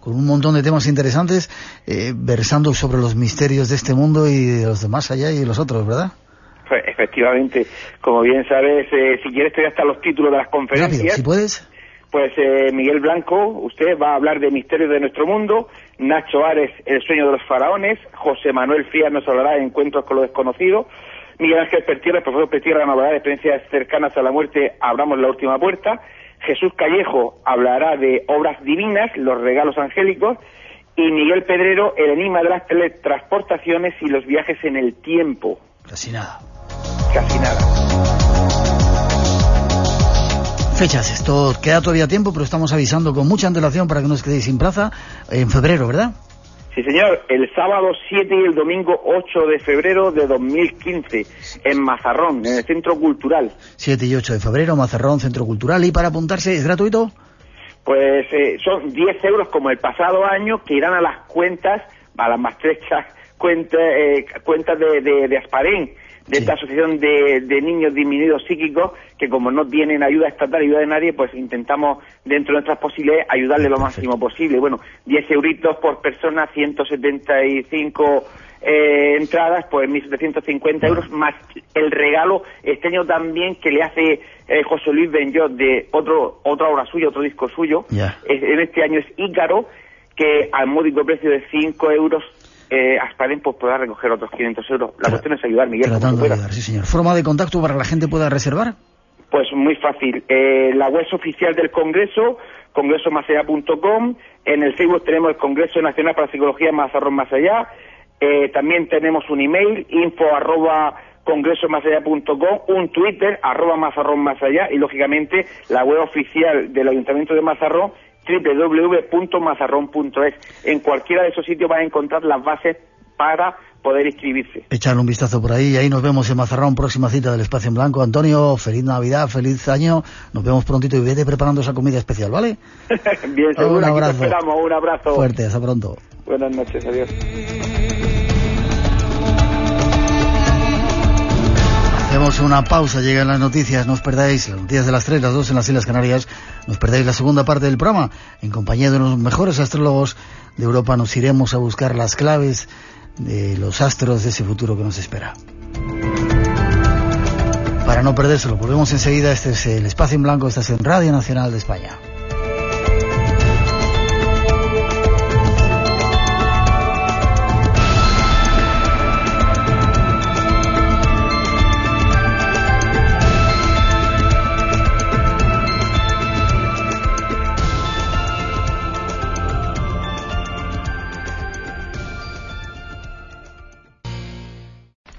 Con un montón de temas interesantes, eh, versando sobre los misterios de este mundo y de los demás allá y de los otros, ¿verdad?
Pues, efectivamente, como bien sabes, eh, si quieres te hasta los títulos de las conferencias.
Rápido, si puedes.
Pues eh, Miguel Blanco, usted va a hablar de misterios de nuestro mundo, Nacho Ares, El sueño de los faraones, José Manuel Frías nos hablará de encuentros con lo desconocido, Miguel Ángel Pertierra, el profesor Pertierra nos hablará de experiencias cercanas a la muerte, abramos la última puerta, Jesús Callejo hablará de obras divinas, los regalos angélicos, y Miguel Pedrero, el enigma de las teletransportaciones y los viajes en el tiempo.
Casi nada.
Casi nada
fechas. Esto queda todavía tiempo, pero estamos avisando con mucha antelación para que no os quedéis sin plaza en febrero, ¿verdad?
Sí, señor. El sábado 7 y el domingo 8 de febrero de 2015 en Mazarrón, en el Centro Cultural.
7 y 8 de febrero, Mazarrón, Centro Cultural. ¿Y para apuntarse es gratuito?
Pues eh, son 10 euros como el pasado año que irán a las cuentas, a las más estrechas cuentas, eh, cuentas de, de, de Asparén de esta asociación de, de, niños disminuidos psíquicos que como no tienen ayuda estatal, ayuda de nadie, pues intentamos dentro de nuestras posibilidades ayudarle lo máximo posible. Bueno, 10 euritos por persona, 175 eh, entradas, pues 1.750 euros, más el regalo este año también que le hace eh, José Luis Benjot de otro, otra obra suya, otro disco suyo. en este año es Ícaro, que al módico precio de 5 euros eh, pues, pueda recoger otros 500 euros. La cuestión es ayudar, Miguel.
Tratando de ayudar, sí, señor. ¿Forma de contacto para que la gente pueda reservar?
Pues muy fácil. Eh, la web oficial del Congreso, congresomasallá.com. En el Facebook tenemos el Congreso Nacional para la Psicología Mazarrón Más Allá. Eh, también tenemos un email, info arroba congresomasallá.com, un Twitter, arroba Mazarrón Más Allá, y lógicamente la web oficial del Ayuntamiento de Mazarrón, www.mazarrón.es. En cualquiera de esos sitios va a encontrar las bases para poder inscribirse.
Echarle un vistazo por ahí y ahí nos vemos en Mazarrón, próxima cita del Espacio en Blanco. Antonio, feliz Navidad, feliz año. Nos vemos prontito y vete preparando esa comida especial, ¿vale?
Bien, seguro. Un abrazo. esperamos. Un abrazo.
Fuerte, hasta pronto.
Buenas noches, adiós.
Hacemos una pausa, llegan las noticias, no os perdáis las noticias de las 3, las 2 en las Islas Canarias, os perdáis la segunda parte del programa. En compañía de los mejores astrólogos de Europa nos iremos a buscar las claves de los astros de ese futuro que nos espera. Para no perdérselo, volvemos enseguida, este es el Espacio en Blanco, estás en Radio Nacional de España.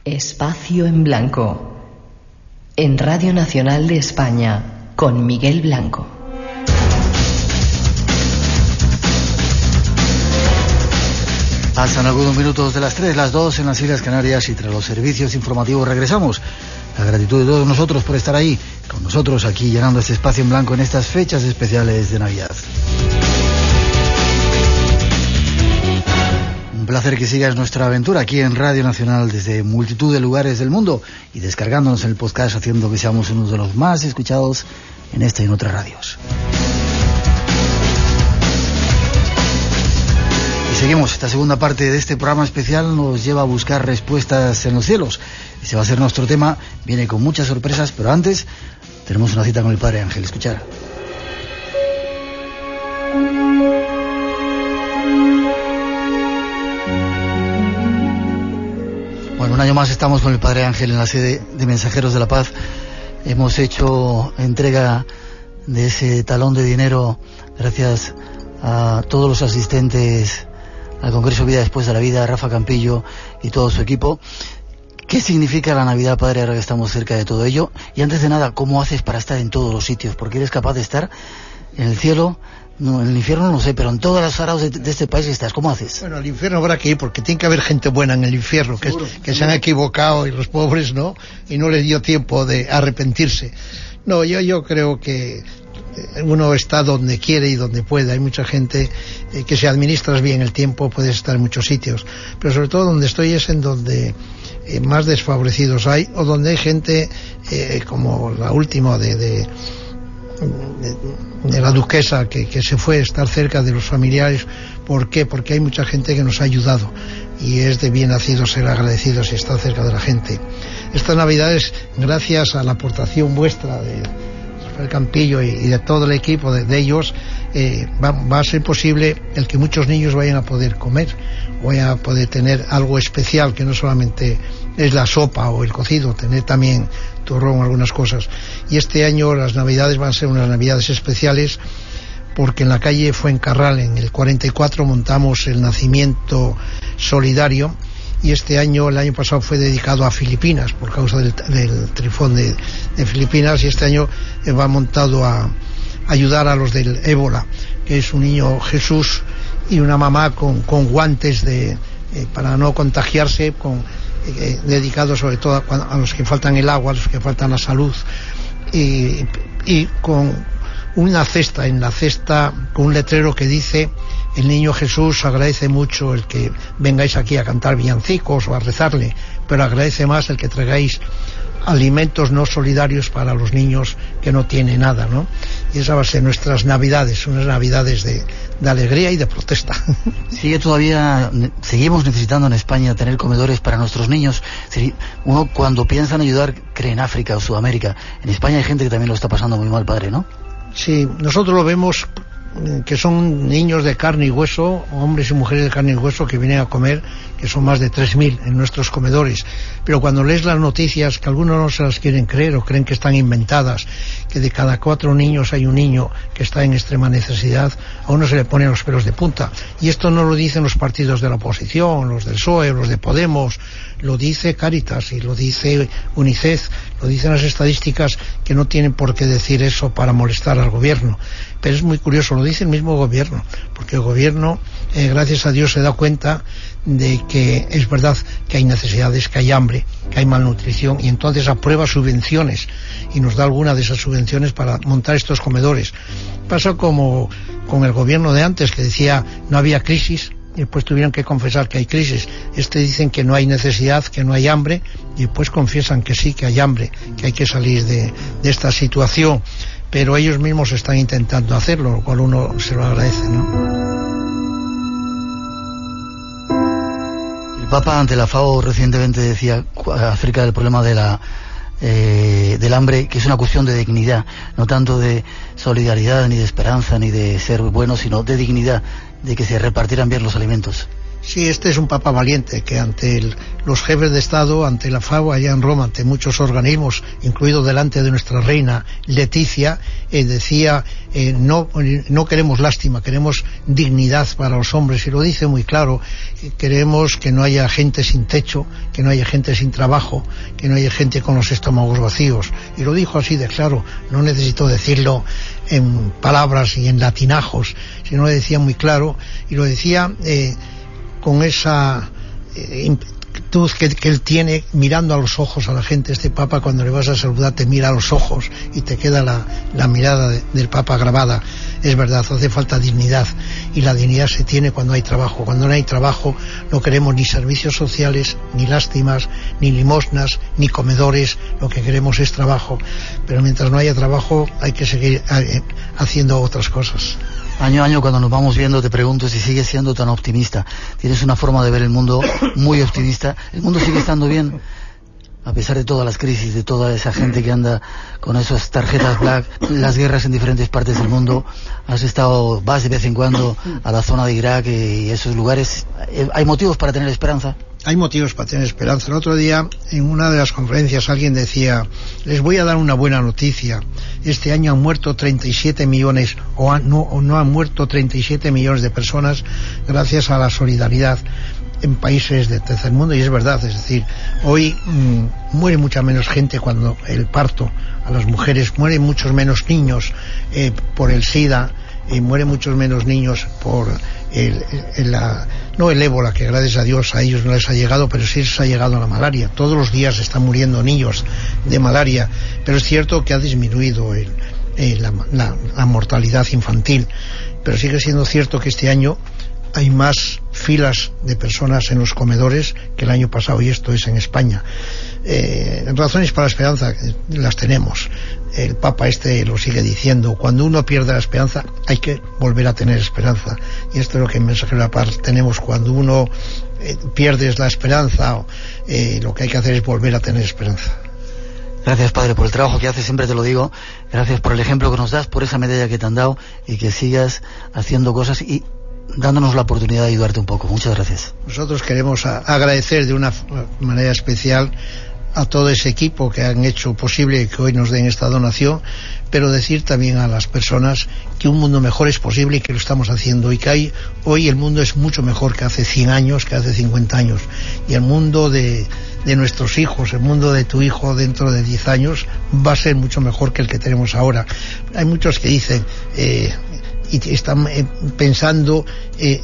Espacio en Blanco. En Radio Nacional de España, con Miguel Blanco.
Pasan algunos minutos de las 3, las 2 en las Islas Canarias y tras los servicios informativos regresamos. La gratitud de todos nosotros por estar ahí, con nosotros aquí llenando este espacio en blanco en estas fechas especiales de Navidad. Un placer que sigas nuestra aventura aquí en Radio Nacional desde multitud de lugares del mundo y descargándonos el podcast haciendo que seamos uno de los más escuchados en esta y en otras radios. Y seguimos, esta segunda parte de este programa especial nos lleva a buscar respuestas en los cielos. Ese va a ser nuestro tema, viene con muchas sorpresas, pero antes tenemos una cita con el Padre Ángel. Escuchar. Un año más estamos con el Padre Ángel en la sede de Mensajeros de la Paz. Hemos hecho entrega de ese talón de dinero gracias a todos los asistentes al Congreso Vida Después de la Vida, Rafa Campillo y todo su equipo. ¿Qué significa la Navidad, Padre, ahora que estamos cerca de todo ello? Y antes de nada, ¿cómo haces para estar en todos los sitios? Porque eres capaz de estar en el cielo, no, en el infierno no sé, pero en todas las araos de, de, este país estás. ¿Cómo haces?
Bueno, al infierno habrá que ir porque tiene que haber gente buena en el infierno, que, seguro, que se han equivocado y los pobres no, y no les dio tiempo de arrepentirse. No, yo, yo creo que uno está donde quiere y donde puede. Hay mucha gente eh, que si administras bien el tiempo puedes estar en muchos sitios, pero sobre todo donde estoy es en donde eh, más desfavorecidos hay o donde hay gente eh, como la última de, de, de la duquesa que, que, se fue a estar cerca de los familiares. ¿Por qué? Porque hay mucha gente que nos ha ayudado y es de bien nacido ser agradecidos y estar cerca de la gente. Estas navidades, gracias a la aportación vuestra de el Campillo y, de todo el equipo de, ellos, eh, va, a ser posible el que muchos niños vayan a poder comer, vayan a poder tener algo especial que no solamente es la sopa o el cocido, tener también turrón, algunas cosas. Y este año las navidades van a ser unas navidades especiales porque en la calle Fuencarral, en el 44, montamos el nacimiento solidario y este año, el año pasado fue dedicado a Filipinas por causa del, trifón de, Filipinas y este año eh, va montado a, ayudar a los del ébola, que es un niño Jesús y una mamá con, guantes de, eh, para no contagiarse, con, eh, dedicado sobre todo a, los que faltan el agua, a los que faltan la salud y, y con una cesta, en la cesta con un letrero que dice el niño Jesús agradece mucho el que vengáis aquí a cantar villancicos o a rezarle, pero agradece más el que traigáis alimentos no solidarios para los niños que no tienen nada, ¿no? Y esa va a ser nuestras navidades, unas navidades de, de alegría y de protesta.
Sigue todavía, seguimos necesitando en España tener comedores para nuestros niños. Uno cuando piensa en ayudar cree en África o Sudamérica. En España hay gente que también lo está pasando muy mal, padre, ¿no?
Sí, nosotros lo vemos que son niños de carne y hueso, hombres y mujeres de carne y hueso que vienen a comer, que son más de 3.000 en nuestros comedores. Pero cuando lees las noticias, que algunos no se las quieren creer o creen que están inventadas, que de cada cuatro niños hay un niño que está en extrema necesidad, a uno se le ponen los pelos de punta. Y esto no lo dicen los partidos de la oposición, los del PSOE, los de Podemos, lo dice Caritas y lo dice UNICEF, lo dicen las estadísticas que no tienen por qué decir eso para molestar al gobierno. Pero es muy curioso, lo dice el mismo gobierno, porque el gobierno, eh, gracias a Dios, se da cuenta de que es verdad que hay necesidades, que hay hambre, que hay malnutrición y entonces aprueba subvenciones y nos da alguna de esas subvenciones para montar estos comedores. Pasa como con el gobierno de antes que decía no había crisis, y después tuvieron que confesar que hay crisis. Este dicen que no hay necesidad, que no hay hambre, y después confiesan que sí, que hay hambre, que hay que salir de, esta situación. Pero ellos mismos están intentando hacerlo, lo cual uno se lo agradece,
El Papa ante la FAO recientemente decía acerca del problema de la eh, del hambre, que es una cuestión de dignidad, no tanto de solidaridad, ni de esperanza, ni de ser bueno, sino de dignidad de que se repartieran bien los alimentos.
Sí, este es un papa valiente que ante los jefes de Estado, ante la FAO allá en Roma, ante muchos organismos, incluido delante de nuestra reina Leticia, eh, decía eh, no, no queremos lástima, queremos dignidad para los hombres y lo dice muy claro, queremos que no haya gente sin techo, que no haya gente sin trabajo, que no haya gente con los estómagos vacíos y lo dijo así de claro, no necesito decirlo en palabras y en latinajos, sino lo decía muy claro y lo decía eh, con esa eh, que, que, él tiene mirando a los ojos a la gente. Este Papa cuando le vas a saludar te mira a los ojos y te queda la, la mirada del Papa grabada. Es verdad, hace falta dignidad y la dignidad se tiene cuando hay trabajo. Cuando no hay trabajo no queremos ni servicios sociales, ni lástimas, ni limosnas, ni comedores. Lo que queremos es trabajo. Pero mientras no haya trabajo hay que seguir eh, haciendo otras cosas.
Año a año cuando nos vamos viendo te pregunto si sigues siendo tan optimista. Tienes una forma de ver el mundo muy optimista. ¿El mundo sigue estando bien? A pesar de todas las crisis, de toda esa gente que anda con esas tarjetas black, las guerras en diferentes partes del mundo, has estado, vas de vez en cuando a la zona de Irak y esos lugares. ¿Hay motivos para tener esperanza?
Hay motivos para tener esperanza. El otro día, en una de las conferencias, alguien decía, les voy a dar una buena noticia. Este año han muerto 37 millones, o, no, no han muerto 37 millones de personas gracias a la solidaridad en países de tercer mundo, y es verdad, es decir, hoy mm, muere mucha menos gente cuando el parto a las mujeres, mueren muchos menos niños eh, por el SIDA, y mueren muchos menos niños por el, la, no el ébola, que gracias a Dios a ellos no les ha llegado, pero sí les ha llegado la malaria. Todos los días están muriendo niños de malaria, pero es cierto que ha disminuido la, mortalidad infantil. Pero sigue siendo cierto que este año hay más filas de personas en los comedores que el año pasado y esto es en España. Eh, razones para la esperanza las tenemos. El Papa este lo sigue diciendo. Cuando uno pierde la esperanza hay que volver a tener esperanza. Y esto es lo que en Mensaje de la Paz tenemos. Cuando uno eh, pierde la esperanza, eh, lo que hay que hacer es volver a tener esperanza.
Gracias, Padre, por el trabajo que haces, siempre te lo digo. Gracias por el ejemplo que nos das, por esa medalla que te han dado y que sigas haciendo cosas y dándonos la oportunidad de ayudarte un poco. Muchas gracias.
Nosotros queremos agradecer de una manera especial a todo ese equipo que han hecho posible que hoy nos den esta donación, pero decir también a las personas que un mundo mejor es posible y que lo estamos haciendo y que hay, hoy el mundo es mucho mejor que hace 100 años, que hace 50 años y el mundo de, de nuestros hijos, el mundo de tu hijo dentro de 10 años va a ser mucho mejor que el que tenemos ahora. Hay muchos que dicen, eh, y están eh, pensando eh,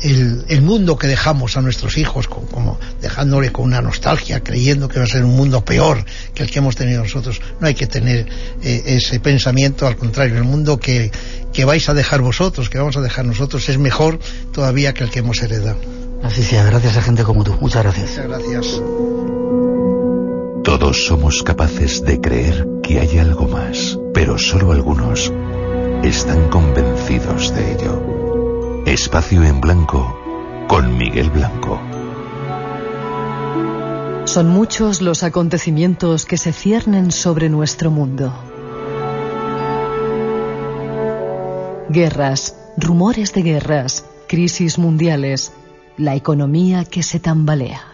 el, mundo que dejamos a nuestros hijos, como dejándole con una nostalgia, creyendo que va a ser un mundo peor que el que hemos tenido nosotros. No hay que tener eh, ese pensamiento, al contrario, el mundo que, que vais a dejar vosotros, que vamos a dejar nosotros, es mejor todavía que el que hemos heredado.
Así sea, gracias a gente como tú. Muchas gracias.
Muchas gracias.
Todos somos capaces de creer que hay algo más, pero solo algunos están convencidos de ello. Espacio en Blanco con Miguel Blanco.
Son muchos los acontecimientos que se ciernen sobre nuestro mundo. Guerras, rumores de guerras, crisis mundiales, la economía que se tambalea.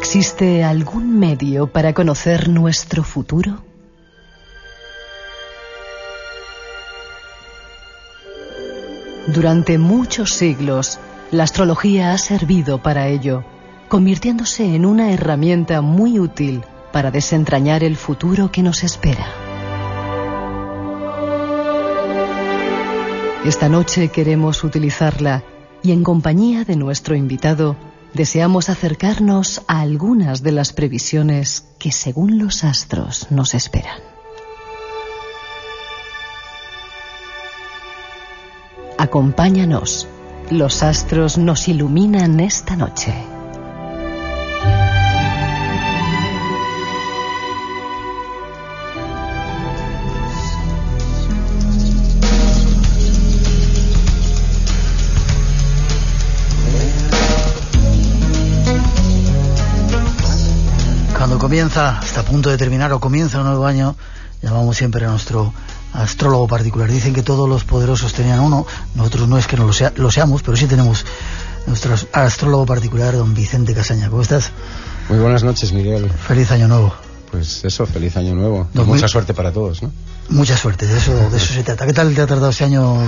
¿Existe algún medio para conocer nuestro futuro? Durante muchos siglos, la astrología ha servido para ello, convirtiéndose en una herramienta muy útil para desentrañar el futuro que nos espera. Esta noche queremos utilizarla y en compañía de nuestro invitado, deseamos acercarnos a algunas de las previsiones que según los astros nos esperan. Acompáñanos, los astros nos iluminan esta noche.
Comienza, está a punto de terminar o comienza un nuevo año, llamamos siempre a nuestro astrólogo particular. Dicen que todos los poderosos tenían uno, nosotros no es que no lo, lo seamos, pero sí tenemos nuestro astrólogo particular, don Vicente Casaña. ¿Cómo estás?
Muy buenas noches, Miguel.
Feliz año nuevo.
Pues eso, feliz año nuevo. mucha suerte para todos, ¿no?
Mucha suerte, de eso, de eso se trata. ¿Qué tal te ha tratado este año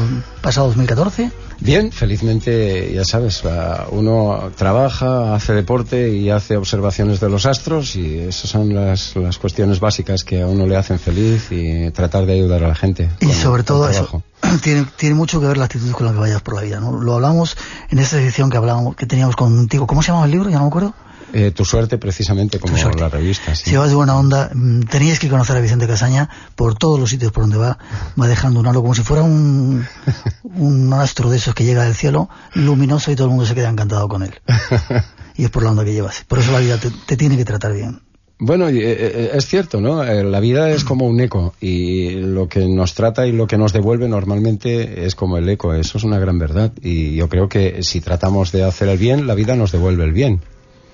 pasado 2014?
Bien, felizmente, ya sabes, uno trabaja, hace deporte y hace observaciones de los astros y esas son las, las cuestiones básicas que a uno le hacen feliz y tratar de ayudar a la gente.
Y sobre todo eso, tiene, tiene mucho que ver la actitud con la que vayas por la vida, ¿no? Lo hablamos en esta edición que hablábamos, que teníamos contigo. ¿Cómo se llamaba el libro? Ya no me acuerdo.
Eh, tu suerte, precisamente, como la revista.
Si vas de buena onda, mm, tenías que conocer a Vicente Casaña por todos los sitios por donde va. Va dejando un halo como si fuera un, un astro de esos que llega del cielo, luminoso y todo el mundo se queda encantado con él. y es por la onda que llevas. Por eso la vida te, tiene que tratar bien.
Bueno, eh, eh, es cierto, ¿no? La vida es como un eco y lo que nos trata y lo que nos devuelve normalmente es como el eco. Eso es una gran verdad y yo creo que si tratamos de hacer el bien, la vida nos devuelve el bien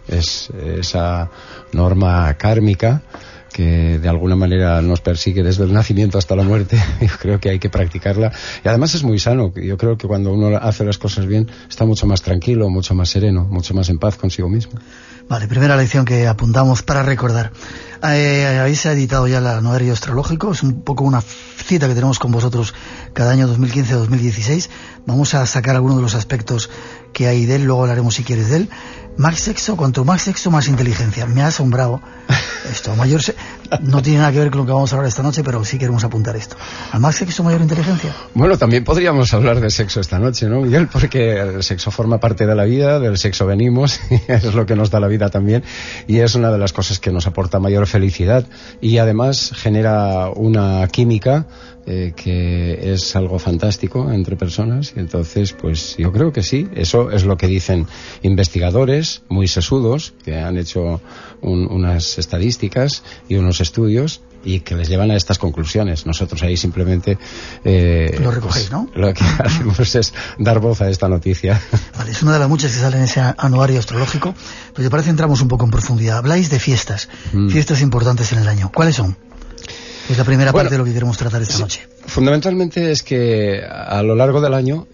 es esa norma kármica que de alguna manera nos persigue desde el nacimiento hasta la muerte. Yo creo que hay que practicarla. Y además es muy sano. Yo creo que cuando uno hace las cosas bien está mucho más tranquilo, mucho más sereno, mucho más en paz consigo mismo.
Vale, primera lección que apuntamos para recordar. Eh, ahí se ha editado ya el anuario astrológico. Es un poco una cita que tenemos con vosotros cada año 2015-2016. Vamos a sacar algunos de los aspectos que hay de él. Luego hablaremos si quieres de él. Más sexo, cuanto más sexo, más inteligencia. Me ha asombrado esto. Mayor, No tiene nada que ver con lo que vamos a hablar esta noche, pero sí queremos apuntar esto. ¿Al más sexo, mayor inteligencia?
Bueno, también podríamos hablar de sexo esta noche, ¿no, Miguel? Porque el sexo forma parte de la vida, del sexo venimos, y es lo que nos da la vida también, y es una de las cosas que nos aporta mayor felicidad, y además genera una química eh, que es algo fantástico entre personas. Y entonces, pues yo creo que sí. Eso es lo que dicen investigadores muy sesudos que han hecho unas estadísticas y unos estudios y que les llevan a estas conclusiones. Nosotros ahí simplemente...
Eh, lo recogéis, ¿no?
Lo que hacemos es dar voz a esta noticia.
Vale, es una de las muchas que salen en ese anuario astrológico. Pero parece entramos un poco en profundidad. Habláis de fiestas, mm. fiestas importantes en el año. ¿Cuáles son? Es la primera parte de lo que queremos tratar esta noche.
Fundamentalmente es que a lo largo del año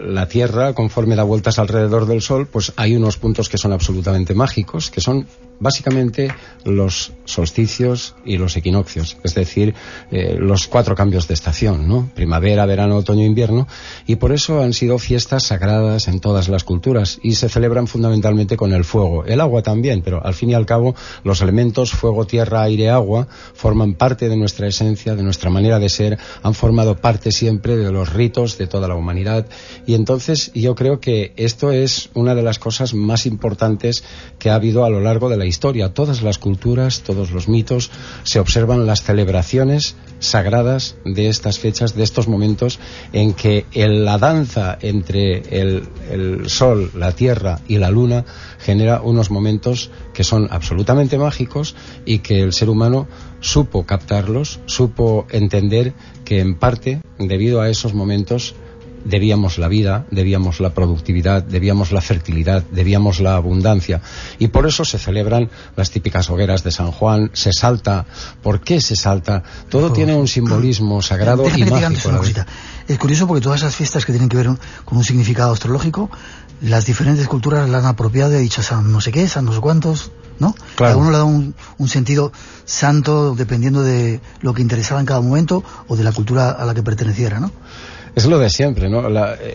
la Tierra, conforme da vueltas alrededor del Sol, pues hay unos puntos que son absolutamente mágicos, que son básicamente los solsticios y los equinoccios, es decir, eh, los cuatro cambios de estación, ¿no? Primavera, verano, otoño, invierno, y por eso han sido fiestas sagradas en todas las culturas y se celebran fundamentalmente con el fuego, el agua también, pero al fin y al cabo los elementos fuego, tierra, aire, agua forman parte de nuestra esencia, de nuestra manera de ser, han formado parte siempre de los ritos de toda la humanidad y entonces yo creo que esto es una de las cosas más importantes que ha habido a lo largo de la historia. Todas las culturas, todos los mitos, se observan las celebraciones sagradas de estas fechas, de estos momentos en que la danza entre el, el sol, la tierra y la luna genera unos momentos que son absolutamente mágicos y que el ser humano supo captarlos, supo entender que en parte, debido a esos momentos, debíamos la vida, debíamos la productividad, debíamos la fertilidad, debíamos la abundancia. Y por eso se celebran las típicas hogueras de San Juan, se salta. ¿Por qué se salta? Todo tiene un simbolismo sagrado y mágico.
Es curioso porque todas esas fiestas que tienen que ver con un significado astrológico, las diferentes culturas las han apropiado y han dicho San no sé qué, San no sé cuántos, ¿no? Cada uno le da un, un, sentido santo dependiendo de lo que interesaba en cada momento o de la cultura a la que perteneciera, ¿no?
Es lo de siempre, ¿no?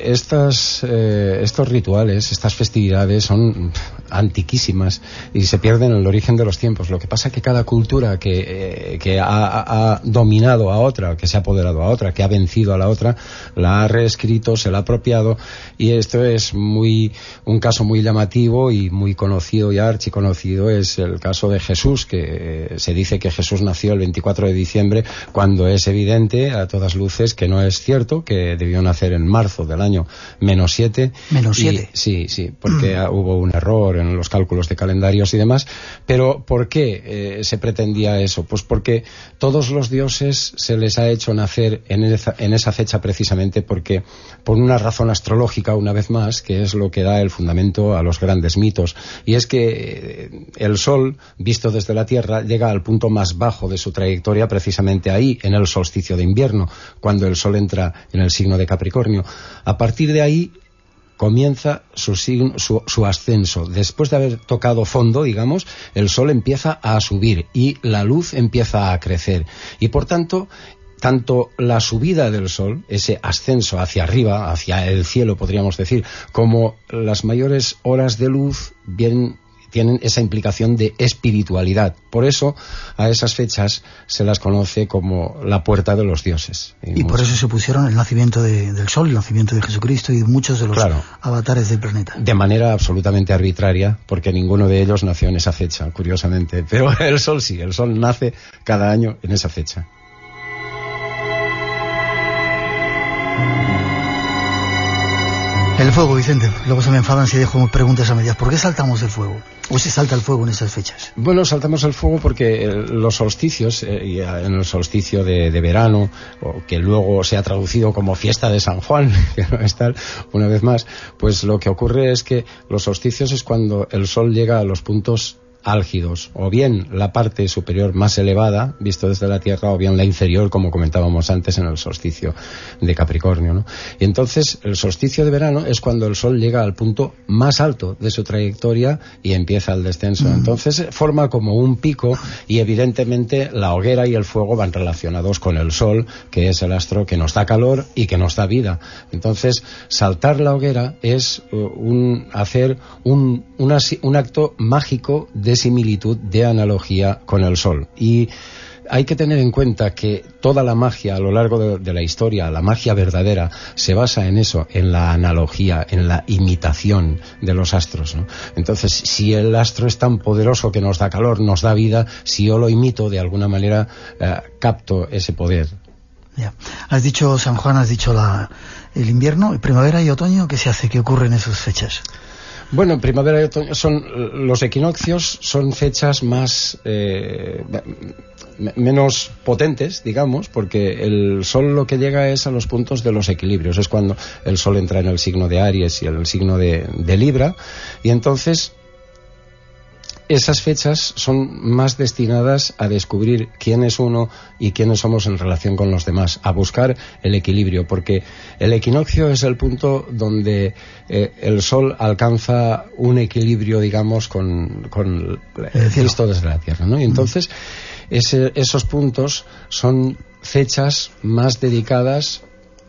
estas, eh, estos rituales, estas festividades son antiquísimas y se pierden en el origen de los tiempos. Lo que pasa es que cada cultura que, eh, ha, dominado a otra, que se ha apoderado a otra, que ha vencido a la otra, la ha reescrito, se la ha apropiado y esto es muy un caso muy llamativo y muy conocido y archiconocido es el caso de Jesús, que se dice que Jesús nació el 24 de diciembre cuando es evidente a todas luces que no es cierto, que debió nacer en marzo del año menos 7.
Menos 7.
Sí, sí, porque mm. hubo un error en los cálculos de calendarios y demás. Pero ¿por qué eh, se pretendía eso? Pues porque todos los dioses se les ha hecho nacer en esa, en esa fecha precisamente porque, por una razón astrológica, una vez más, que es lo que da el fundamento a los grandes mitos. Y es que eh, el Sol, visto desde la Tierra, llega al punto más bajo de su trayectoria precisamente ahí, en el solsticio de invierno, cuando el Sol entra en el signo de Capricornio. A partir de ahí comienza su, su, ascenso. Después de haber tocado fondo, digamos, el sol empieza a subir y la luz empieza a crecer. Y por tanto, tanto la subida del sol, ese ascenso hacia arriba, hacia el cielo, podríamos decir, como las mayores horas de luz vienen tienen esa implicación de espiritualidad. Por eso a esas fechas se las conoce como la puerta de los dioses.
Y, por eso se pusieron el nacimiento del sol, el nacimiento de Jesucristo y muchos de los avatares del planeta.
De manera absolutamente arbitraria, porque ninguno de ellos nació en esa fecha, curiosamente. Pero el sol sí, el sol nace cada año en esa fecha.
El fuego, Vicente. Luego se me enfadan si dejo preguntas a medias. ¿Por qué saltamos el fuego? ¿O se salta el fuego en esas fechas?
Bueno, saltamos el fuego porque eh, los solsticios, eh, en el solsticio de, verano, que luego se ha traducido como fiesta de San Juan, que no es tal, una vez más, pues lo que ocurre es que los solsticios es cuando el sol llega a los puntos álgidos, o bien la parte superior más elevada, visto desde la Tierra, o bien la inferior, como comentábamos antes en el solsticio de Capricornio. ¿no? Y entonces el solsticio de verano es cuando el Sol llega al punto más alto de su trayectoria y empieza el descenso. Mm. Entonces forma como un pico y evidentemente la hoguera y el fuego van relacionados con el Sol, que es el astro que nos da calor y que nos da vida. Entonces saltar la hoguera es uh, un, hacer un, un acto mágico de de similitud, de analogía con el Sol. Y hay que tener en cuenta que toda la magia a lo largo de, la historia, la magia verdadera, se basa en eso, en la analogía, en la imitación de los astros. Entonces, si el astro es tan poderoso que nos da calor, nos da vida, si yo lo imito, de alguna manera eh, capto ese poder.
Ya. Has dicho San Juan, has dicho la, el invierno, primavera y otoño, ¿qué se hace? ¿Qué ocurre en esas fechas?
Bueno, primavera y otoño son los equinoccios, son fechas más eh, menos potentes, digamos, porque el sol lo que llega es a los puntos de los equilibrios. Es cuando el sol entra en el signo de Aries y en el signo de Libra, y entonces esas fechas son más destinadas a descubrir quién es uno y quiénes somos en relación con los demás, a buscar el equilibrio, porque el equinoccio es el punto donde eh, el Sol alcanza un equilibrio, digamos, con, con el Cristo desde la Tierra, ¿no? Y entonces esos puntos son fechas más dedicadas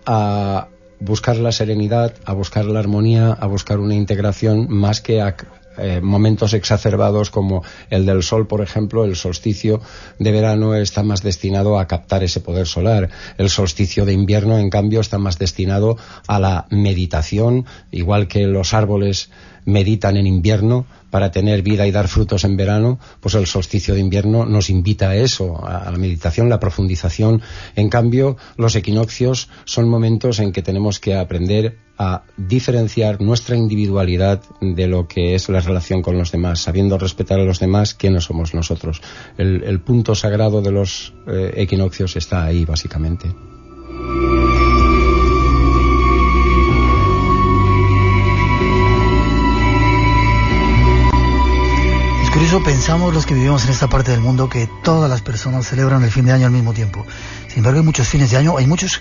a buscar la serenidad, a buscar la armonía, a buscar una integración, más que a eh, momentos exacerbados como el del sol, por ejemplo, el solsticio de verano está más destinado a captar ese poder solar. El solsticio de invierno, en cambio, está más destinado a la meditación, igual que los árboles meditan en invierno para tener vida y dar frutos en verano, pues el solsticio de invierno nos invita a eso, a la meditación, la profundización. En cambio, los equinoccios son momentos en que tenemos que aprender a diferenciar nuestra individualidad de lo que es la relación con los demás, sabiendo respetar a los demás quiénes somos nosotros. El, punto sagrado de los eh, equinoccios está ahí, básicamente.
Por eso pensamos los que vivimos en esta parte del mundo que todas las personas celebran el fin de año al mismo tiempo. Sin embargo, hay muchos fines de año, hay muchas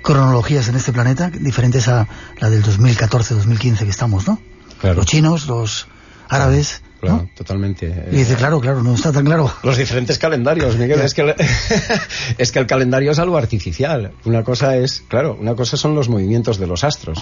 cronologías en este planeta diferentes a la del 2014-2015 que estamos, ¿no? Los chinos, los árabes,
Claro, totalmente.
Y dice, claro, claro, no está tan claro.
Los diferentes calendarios, Miguel. Es que, el, es que el calendario es algo artificial. Una cosa es, claro, una cosa son los movimientos de los astros.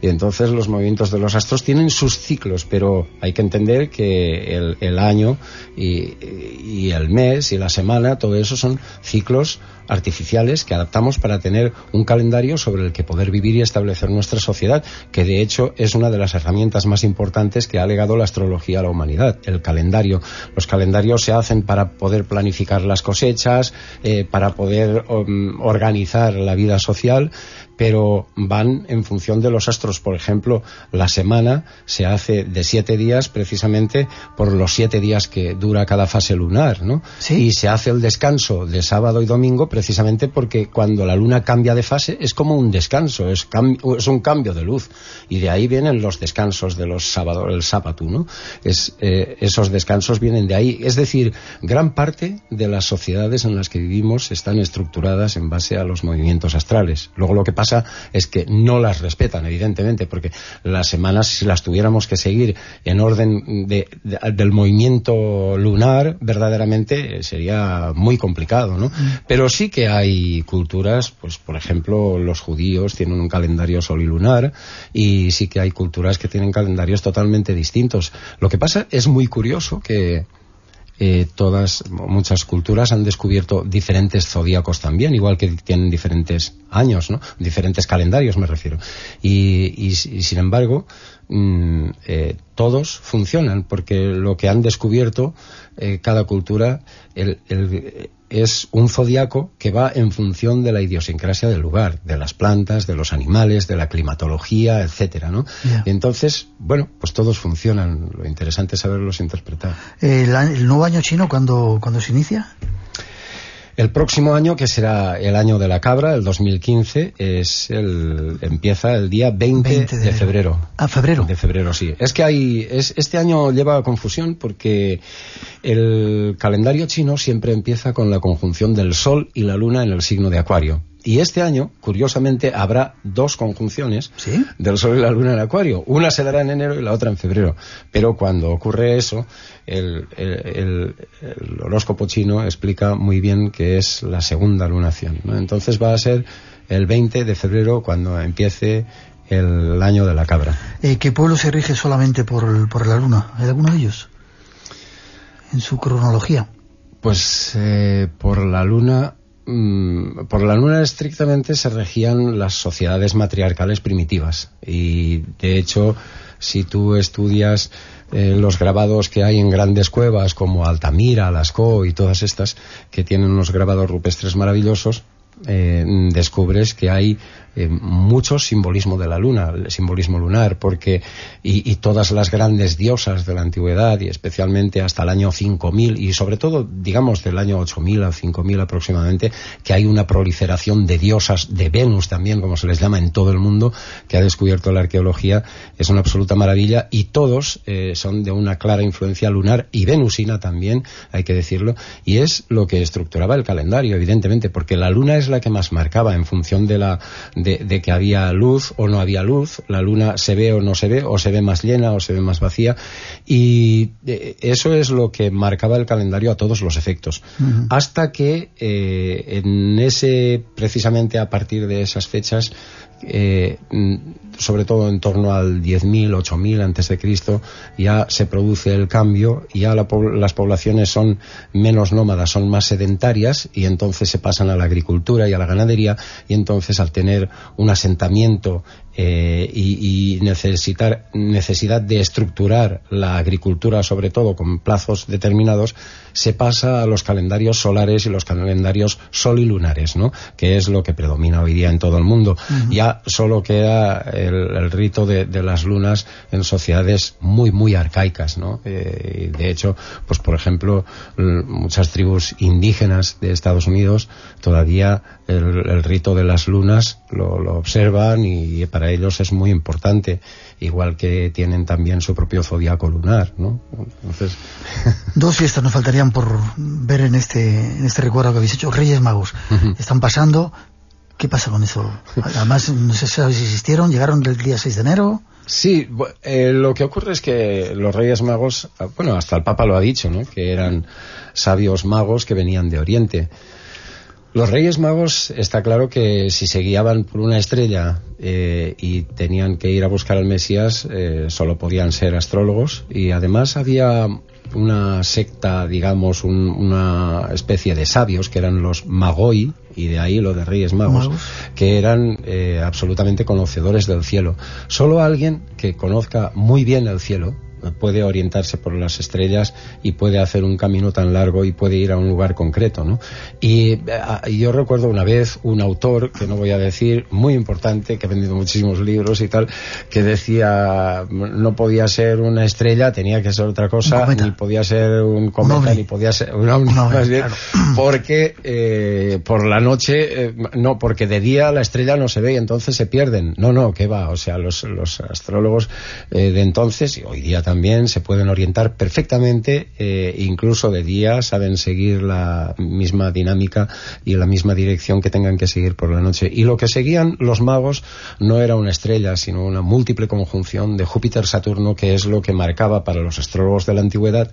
Y entonces los movimientos de los astros tienen sus ciclos, pero hay que entender que el, el año y, y el mes y la semana, todo eso son ciclos artificiales que adaptamos para tener un calendario sobre el que poder vivir y establecer nuestra sociedad, que de hecho es una de las herramientas más importantes que ha legado la astrología a la humanidad, el calendario. Los calendarios se hacen para poder planificar las cosechas, eh, para poder um, organizar la vida social, pero van en función de los astros. Por ejemplo, la semana se hace de siete días precisamente por los siete días que dura cada fase lunar, ¿no? Y se hace el descanso de sábado y domingo precisamente porque cuando la luna cambia de fase es como un descanso, es, es un cambio de luz. Y de ahí vienen los descansos de los sábados, el sábado, ¿no? Es, eh, esos descansos vienen de ahí. Es decir, gran parte de las sociedades en las que vivimos están estructuradas en base a los movimientos astrales. Luego lo que pasa es que no las respetan, evidentemente, porque las semanas, si las tuviéramos que seguir en orden del movimiento lunar, verdaderamente sería muy complicado, ¿no? Mm. Pero sí que hay culturas, pues por ejemplo, los judíos tienen un calendario sol y lunar, y sí que hay culturas que tienen calendarios totalmente distintos. Lo que pasa es muy curioso que eh, todas, muchas culturas han descubierto diferentes zodíacos también, igual que tienen diferentes años, ¿no? Diferentes calendarios, me refiero. Y, sin embargo, mm, eh, todos funcionan, porque lo que han descubierto eh, cada cultura, el, es un zodiaco que va en función de la idiosincrasia del lugar, de las plantas, de los animales, de la climatología, etcétera, ¿no? entonces, bueno, pues todos funcionan. Lo interesante es saberlos interpretar.
¿El, nuevo año chino cuándo, cuando se inicia?
El próximo año, que será el año de la cabra, el 2015, es el, empieza el día 20, de, febrero.
¿A febrero?
De febrero, sí. Es que hay, es, este año lleva confusión porque el calendario chino siempre empieza con la conjunción del Sol y la Luna en el signo de Acuario. Y este año, curiosamente, habrá dos conjunciones del Sol y la Luna en Acuario. Una se dará en enero y la otra en febrero. Pero cuando ocurre eso, el, horóscopo chino explica muy bien que es la segunda lunación. Entonces va a ser el 20 de febrero cuando empiece el año de la cabra.
Eh, ¿Qué pueblo se rige solamente por, por la luna? ¿Hay alguno de ellos? en su cronología?
Pues eh, por la luna por la luna estrictamente se regían las sociedades matriarcales primitivas. Y de hecho si tú estudias eh, los grabados que hay en grandes cuevas como Altamira, Lascaux y todas estas que tienen unos grabados rupestres maravillosos eh, descubres que hay eh, mucho simbolismo de la luna, el simbolismo lunar, porque y, todas las grandes diosas de la antigüedad y especialmente hasta el año 5000 y sobre todo, digamos, del año 8000 a 5000 aproximadamente, que hay una proliferación de diosas de Venus también, como se les llama en todo el mundo, que ha descubierto la arqueología, es una absoluta maravilla y todos eh, son de una clara influencia lunar y venusina también, hay que decirlo, y es lo que estructuraba el calendario, evidentemente, porque la luna es la que más marcaba en función de la que había luz o no había luz, la luna se ve o no se ve, o se ve más llena o se ve más vacía, y eh, eso es lo que marcaba el calendario a todos los efectos. Hasta que eh, en ese, precisamente a partir de esas fechas, eh, sobre todo en torno al 10.000, 8.000 antes de Cristo, ya se produce el cambio, ya las poblaciones son menos nómadas, son más sedentarias y entonces se pasan a la agricultura y a la ganadería y entonces al tener un asentamiento eh, y, necesitar necesidad de estructurar la agricultura sobre todo con plazos determinados se pasa a los calendarios solares y los calendarios sol y lunares ¿no? que es lo que predomina hoy día en todo el mundo ya solo queda el, rito de, las lunas en sociedades muy muy arcaicas ¿no? Eh, de hecho pues por ejemplo muchas tribus indígenas de Estados Unidos todavía el, rito de las lunas lo, lo observan y para ellos es muy importante, igual que tienen también su propio zodiaco lunar, ¿no? Entonces...
Dos fiestas nos faltarían por ver en este, en este recuerdo que habéis hecho. Reyes Magos. Están pasando. ¿Qué pasa con eso? Además, no sé si existieron, llegaron el día 6 de enero.
Sí, eh, lo que ocurre es que los Reyes Magos, ah, bueno, hasta el Papa lo ha dicho, ¿no? Que eran sabios magos que venían de Oriente. Los Reyes Magos está claro que si se guiaban por una estrella eh, y tenían que ir a buscar al Mesías, eh, solo podían ser astrólogos y además había una secta, digamos, una especie de sabios que eran los Magoi, y de ahí lo de Reyes Magos, que eran eh, absolutamente conocedores del cielo. Solo alguien que conozca muy bien el cielo, puede orientarse por las estrellas y puede hacer un camino tan largo y puede ir a un lugar concreto, ¿no? Y, eh, yo recuerdo una vez un autor, que no voy a decir, muy importante, que ha vendido muchísimos libros y tal, que decía no podía ser una estrella, tenía que ser otra cosa, ni podía ser un cometa, ni podía ser un más bien, porque eh, por la noche, eh, no, porque de día la estrella no se ve y entonces se pierden. No, no, que va, o sea, los, los astrólogos de entonces, y hoy día también se pueden orientar perfectamente, eh, incluso de día, saben seguir la misma dinámica y la misma dirección que tengan que seguir por la noche. Y lo que seguían los magos no era una estrella, sino una múltiple conjunción de Júpiter-Saturno, que es lo que marcaba para los astrólogos de la antigüedad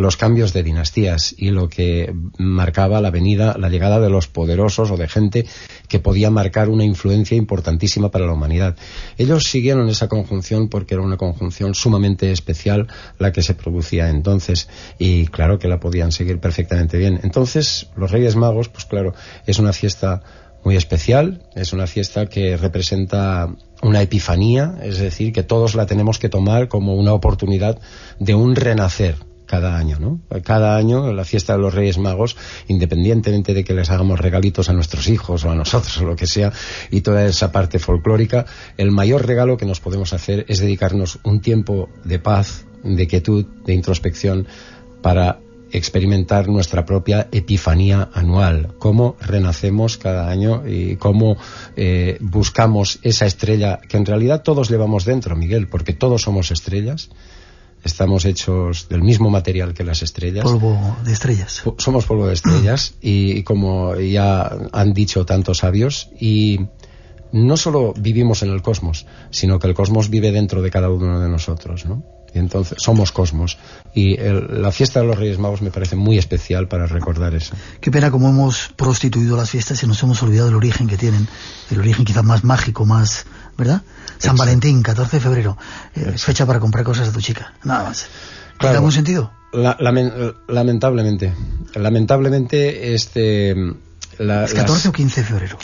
los cambios de dinastías y lo que marcaba la venida, la llegada de los poderosos o de gente que podía marcar una influencia importantísima para la humanidad. Ellos siguieron esa conjunción porque era una conjunción sumamente especial la que se producía entonces y claro que la podían seguir perfectamente bien. Entonces, los Reyes Magos, pues claro, es una fiesta muy especial, es una fiesta que representa una epifanía, es decir, que todos la tenemos que tomar como una oportunidad de un renacer, cada año, ¿no? Cada año la fiesta de los Reyes Magos, independientemente de que les hagamos regalitos a nuestros hijos o a nosotros o lo que sea, y toda esa parte folclórica, el mayor regalo que nos podemos hacer es dedicarnos un tiempo de paz, de quietud, de introspección, para experimentar nuestra propia epifanía anual, cómo renacemos cada año y cómo eh, buscamos esa estrella que en realidad todos llevamos dentro, Miguel, porque todos somos estrellas estamos hechos del mismo material que las estrellas.
Polvo de estrellas.
Somos polvo de estrellas y, como ya han dicho tantos sabios y no solo vivimos en el cosmos, sino que el cosmos vive dentro de cada uno de nosotros, ¿no? Y entonces somos cosmos. Y la fiesta de los Reyes Magos me parece muy especial para recordar eso.
Qué pena como hemos prostituido las fiestas y nos hemos olvidado del origen que tienen, el origen quizás más mágico, más, ¿verdad? San Valentín, 14 de febrero, eh, fecha para comprar cosas a tu chica, nada más. ¿Tiene algún sentido?
lamentablemente. Lamentablemente, este.
¿Es 14 o 15 de febrero?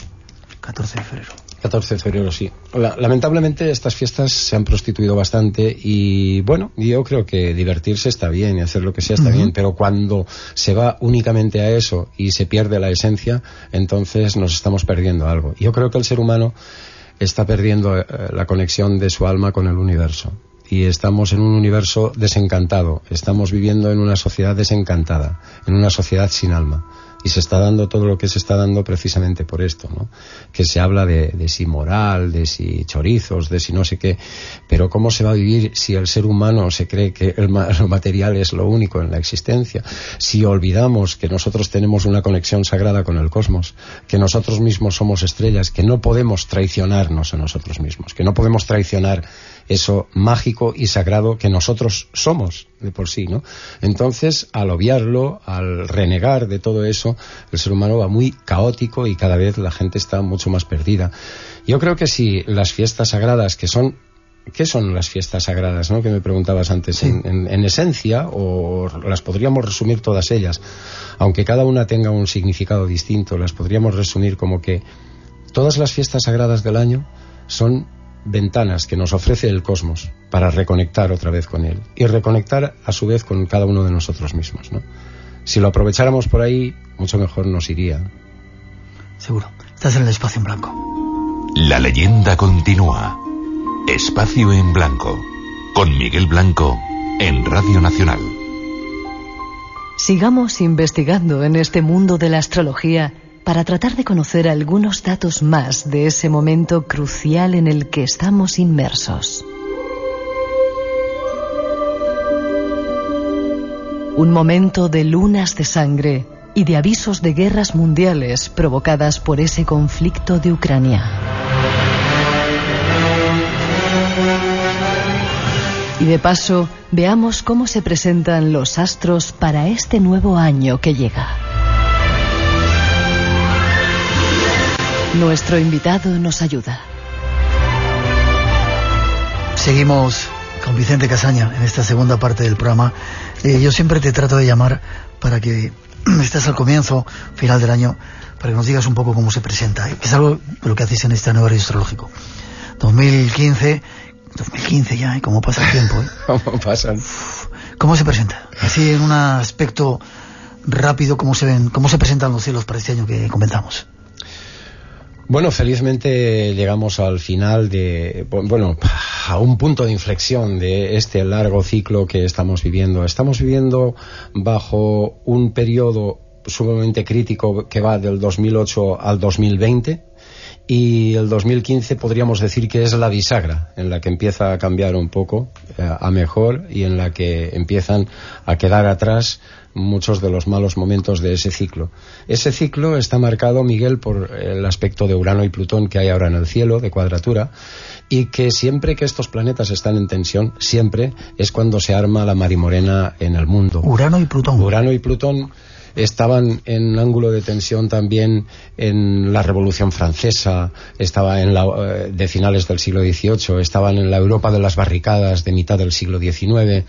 14 de febrero.
14 de febrero, sí. lamentablemente estas fiestas se han prostituido bastante y bueno, yo creo que divertirse está bien y hacer lo que sea está bien, pero cuando se va únicamente a eso y se pierde la esencia, entonces nos estamos perdiendo algo. Yo creo que el ser humano está perdiendo eh, la conexión de su alma con el universo. Y estamos en un universo desencantado, estamos viviendo en una sociedad desencantada, en una sociedad sin alma y se está dando todo lo que se está dando precisamente por esto, ¿no? Que se habla de, si moral, de si chorizos, de si no sé qué, pero ¿cómo se va a vivir si el ser humano se cree que el, lo material es lo único en la existencia? Si olvidamos que nosotros tenemos una conexión sagrada con el cosmos, que nosotros mismos somos estrellas, que no podemos traicionarnos a nosotros mismos, que no podemos traicionar eso mágico y sagrado que nosotros somos de por sí, ¿no? Entonces, al obviarlo, al renegar de todo eso, el ser humano va muy caótico y cada vez la gente está mucho más perdida. Yo creo que si las fiestas sagradas, que son ¿Qué son las fiestas sagradas, no? Que me preguntabas antes. En, esencia, o las podríamos resumir todas ellas, aunque cada una tenga un significado distinto, las podríamos resumir como que todas las fiestas sagradas del año son ventanas que nos ofrece el cosmos para reconectar otra vez con él y reconectar a su vez con cada uno de nosotros mismos. ¿no? Si lo aprovecháramos por ahí, mucho mejor nos iría.
Seguro. Estás en el espacio en blanco.
La leyenda continúa. Espacio en blanco. Con Miguel Blanco en Radio Nacional.
Sigamos investigando en este mundo de la astrología para tratar de conocer algunos datos más de ese momento crucial en el que estamos inmersos. Un momento de lunas de sangre y de avisos de guerras mundiales provocadas por ese conflicto de Ucrania. Y de paso, veamos cómo se presentan los astros para este nuevo año que llega. Nuestro invitado nos ayuda.
Seguimos con Vicente Casaña en esta segunda parte del programa. Eh, yo siempre te trato de llamar para que estés al comienzo, final del año, para que nos digas un poco cómo se presenta, que es algo de lo que hacéis en este nuevo astrológico. 2015, 2015 ya, ¿eh? ¿Cómo pasa el tiempo? ¿eh?
¿Cómo pasan?
¿Cómo se presenta? Así en un aspecto rápido, ¿cómo se ven, cómo se presentan los cielos para este año que comentamos?
Bueno, felizmente llegamos al final de, bueno, a un punto de inflexión de este largo ciclo que estamos viviendo. Estamos viviendo bajo un periodo sumamente crítico que va del 2008 al 2020 y el 2015 podríamos decir que es la bisagra en la que empieza a cambiar un poco eh, a mejor y en la que empiezan a quedar atrás muchos de los malos momentos de ese ciclo. Ese ciclo está marcado, Miguel, por el aspecto de Urano y Plutón que hay ahora en el cielo, de cuadratura, y que siempre que estos planetas están en tensión, siempre es cuando se arma la marimorena en el mundo.
Urano y Plutón.
Urano y Plutón estaban en ángulo de tensión también en la Revolución Francesa, estaba en la, eh, de finales del siglo XVIII, estaban en la Europa de las barricadas de mitad del siglo XIX,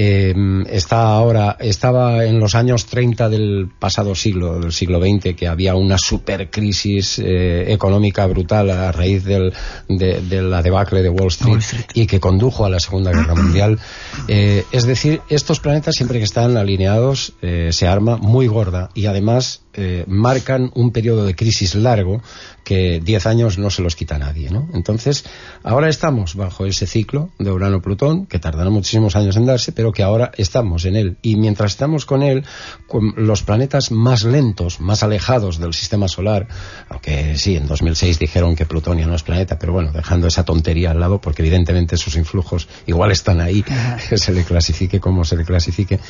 eh, está ahora, estaba en los años 30 del pasado siglo, del siglo XX, que había una supercrisis eh, económica brutal a raíz del, de, la debacle de Wall Street, y que condujo a la Segunda Guerra Mundial. es decir, estos planetas siempre que están alineados se arma muy gorda y además eh, marcan un periodo de crisis largo que 10 años no se los quita nadie. ¿no? Entonces, ahora estamos bajo ese ciclo de Urano-Plutón, que tardará muchísimos años en darse, pero que ahora estamos en él. Y mientras estamos con él, con los planetas más lentos, más alejados del sistema solar, aunque sí, en 2006 dijeron que Plutón ya no es planeta, pero bueno, dejando esa tontería al lado, porque evidentemente sus influjos igual están ahí, que se le clasifique como se le clasifique,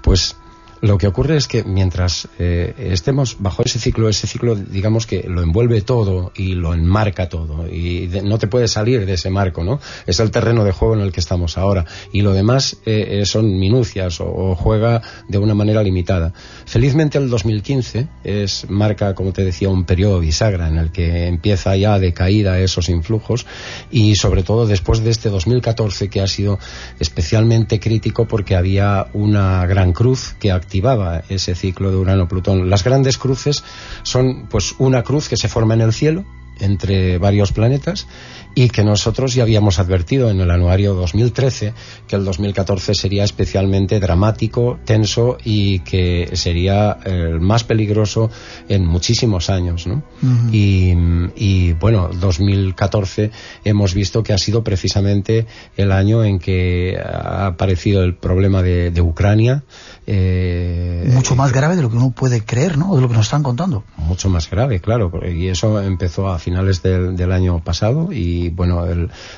pues Lo que ocurre es que mientras eh, estemos bajo ese ciclo, ese ciclo, digamos que lo envuelve todo y lo enmarca todo y no te puedes salir de ese marco, ¿no? Es el terreno de juego en el que estamos ahora y lo demás eh, eh, son minucias o, juega de una manera limitada. Felizmente el 2015 es marca, como te decía, un periodo bisagra en el que empieza ya de caída esos influjos y sobre todo después de este 2014 que ha sido especialmente crítico porque había una gran cruz que activaba ese ciclo de Urano-Plutón. Las grandes cruces son pues una cruz que se forma en el cielo entre varios planetas y que nosotros ya habíamos advertido en el anuario 2013 que el 2014 sería especialmente dramático, tenso y que sería el más peligroso en muchísimos años. ¿no? y, bueno, 2014 hemos visto que ha sido precisamente el año en que ha aparecido el problema de, Ucrania.
Eh, mucho más grave de lo que uno puede creer, ¿no? De lo que nos están contando.
Mucho más grave, claro. Y eso empezó a finales del, del año pasado y bueno,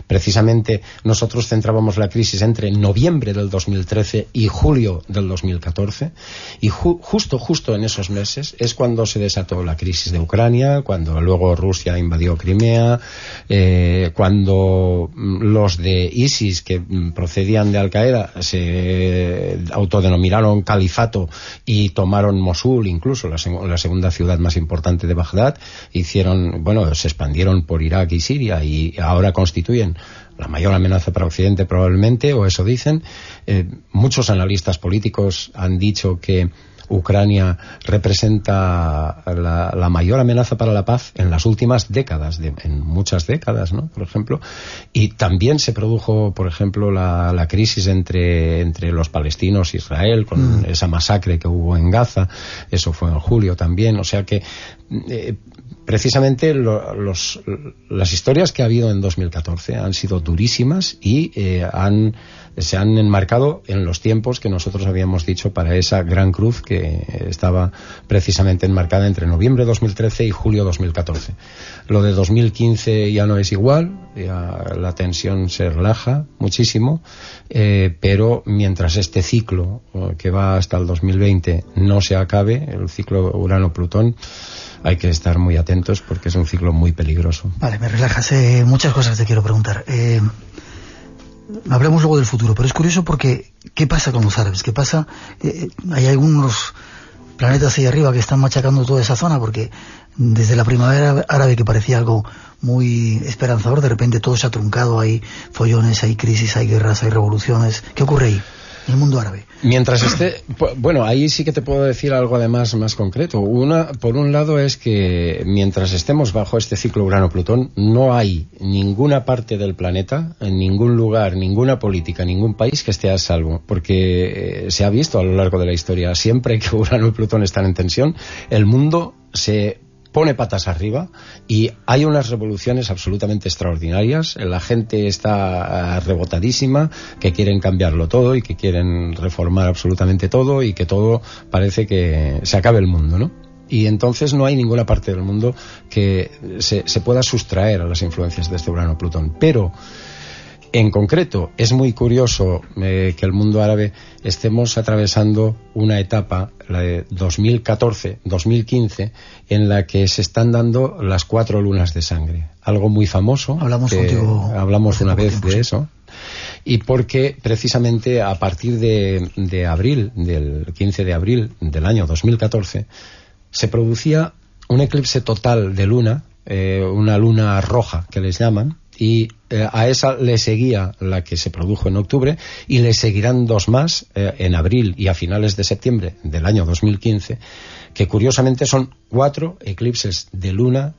precisamente nosotros centrábamos la crisis entre noviembre del 2013 y julio del 2014 y justo, justo en esos meses es cuando se desató la crisis de Ucrania, cuando luego Rusia invadió Crimea, eh, cuando mm, los de ISIS que mm, procedían de Al Qaeda se autodenominaron califato y tomaron Mosul, incluso la, la segunda ciudad más importante de Bagdad, hicieron, bueno, se expandieron por Irak y Siria y ahora constituyen la mayor amenaza para Occidente probablemente, o eso dicen. Eh, muchos analistas políticos han dicho que Ucrania representa la, mayor amenaza para la paz en las últimas décadas, en muchas décadas, ¿no? Por ejemplo. Y también se produjo, por ejemplo, la, crisis entre, entre los palestinos e Israel, con mm. esa masacre que hubo en Gaza. Eso fue en julio también. O sea que eh, precisamente las historias que ha habido en 2014 han sido durísimas y eh, han, se han enmarcado en los tiempos que nosotros habíamos dicho para esa gran cruz que estaba precisamente enmarcada entre noviembre de 2013 y julio de 2014. Lo de 2015 ya no es igual, la tensión se relaja muchísimo, eh, pero mientras este ciclo eh, que va hasta el 2020 no se acabe, el ciclo Urano-Plutón, hay que estar muy atentos porque es un ciclo muy peligroso.
Vale, me relajas. Eh, muchas cosas te quiero preguntar. Hablemos luego del futuro, pero es curioso porque ¿qué pasa con los árabes? ¿Qué pasa? Eh, hay algunos planetas ahí arriba que están machacando toda esa zona porque desde la primavera árabe que parecía algo muy esperanzador, de repente todo se ha truncado, hay follones, hay crisis, hay guerras, hay revoluciones. ¿Qué ocurre ahí? El mundo árabe.
Mientras esté, bueno, ahí sí que te puedo decir algo además más concreto. Una, por un lado es que mientras estemos bajo este ciclo Urano-Plutón, no hay ninguna parte del planeta, en ningún lugar, ninguna política, ningún país que esté a salvo, porque eh, se ha visto a lo largo de la historia, siempre que Urano y Plutón están en tensión, el mundo se pone patas arriba y hay unas revoluciones absolutamente extraordinarias. La gente está ah, rebotadísima, que quieren cambiarlo todo y que quieren reformar absolutamente todo y que todo parece que se acabe el mundo, ¿no? Y entonces no hay ninguna parte del mundo que se, se pueda sustraer a las influencias de este Urano-Plutón. Pero en concreto, es muy curioso eh, que el mundo árabe estemos atravesando una etapa, la de 2014-2015, en la que se están dando las cuatro lunas de sangre. Algo muy famoso.
Hablamos,
hablamos una vez de eso. Y porque precisamente a partir de, abril, del 15 de abril del año 2014, se producía un eclipse total de luna, eh, una luna roja que les llaman, y eh, a esa le seguía la que se produjo en octubre y le seguirán dos más eh, en abril y a finales de septiembre del año 2015, que curiosamente son cuatro eclipses de luna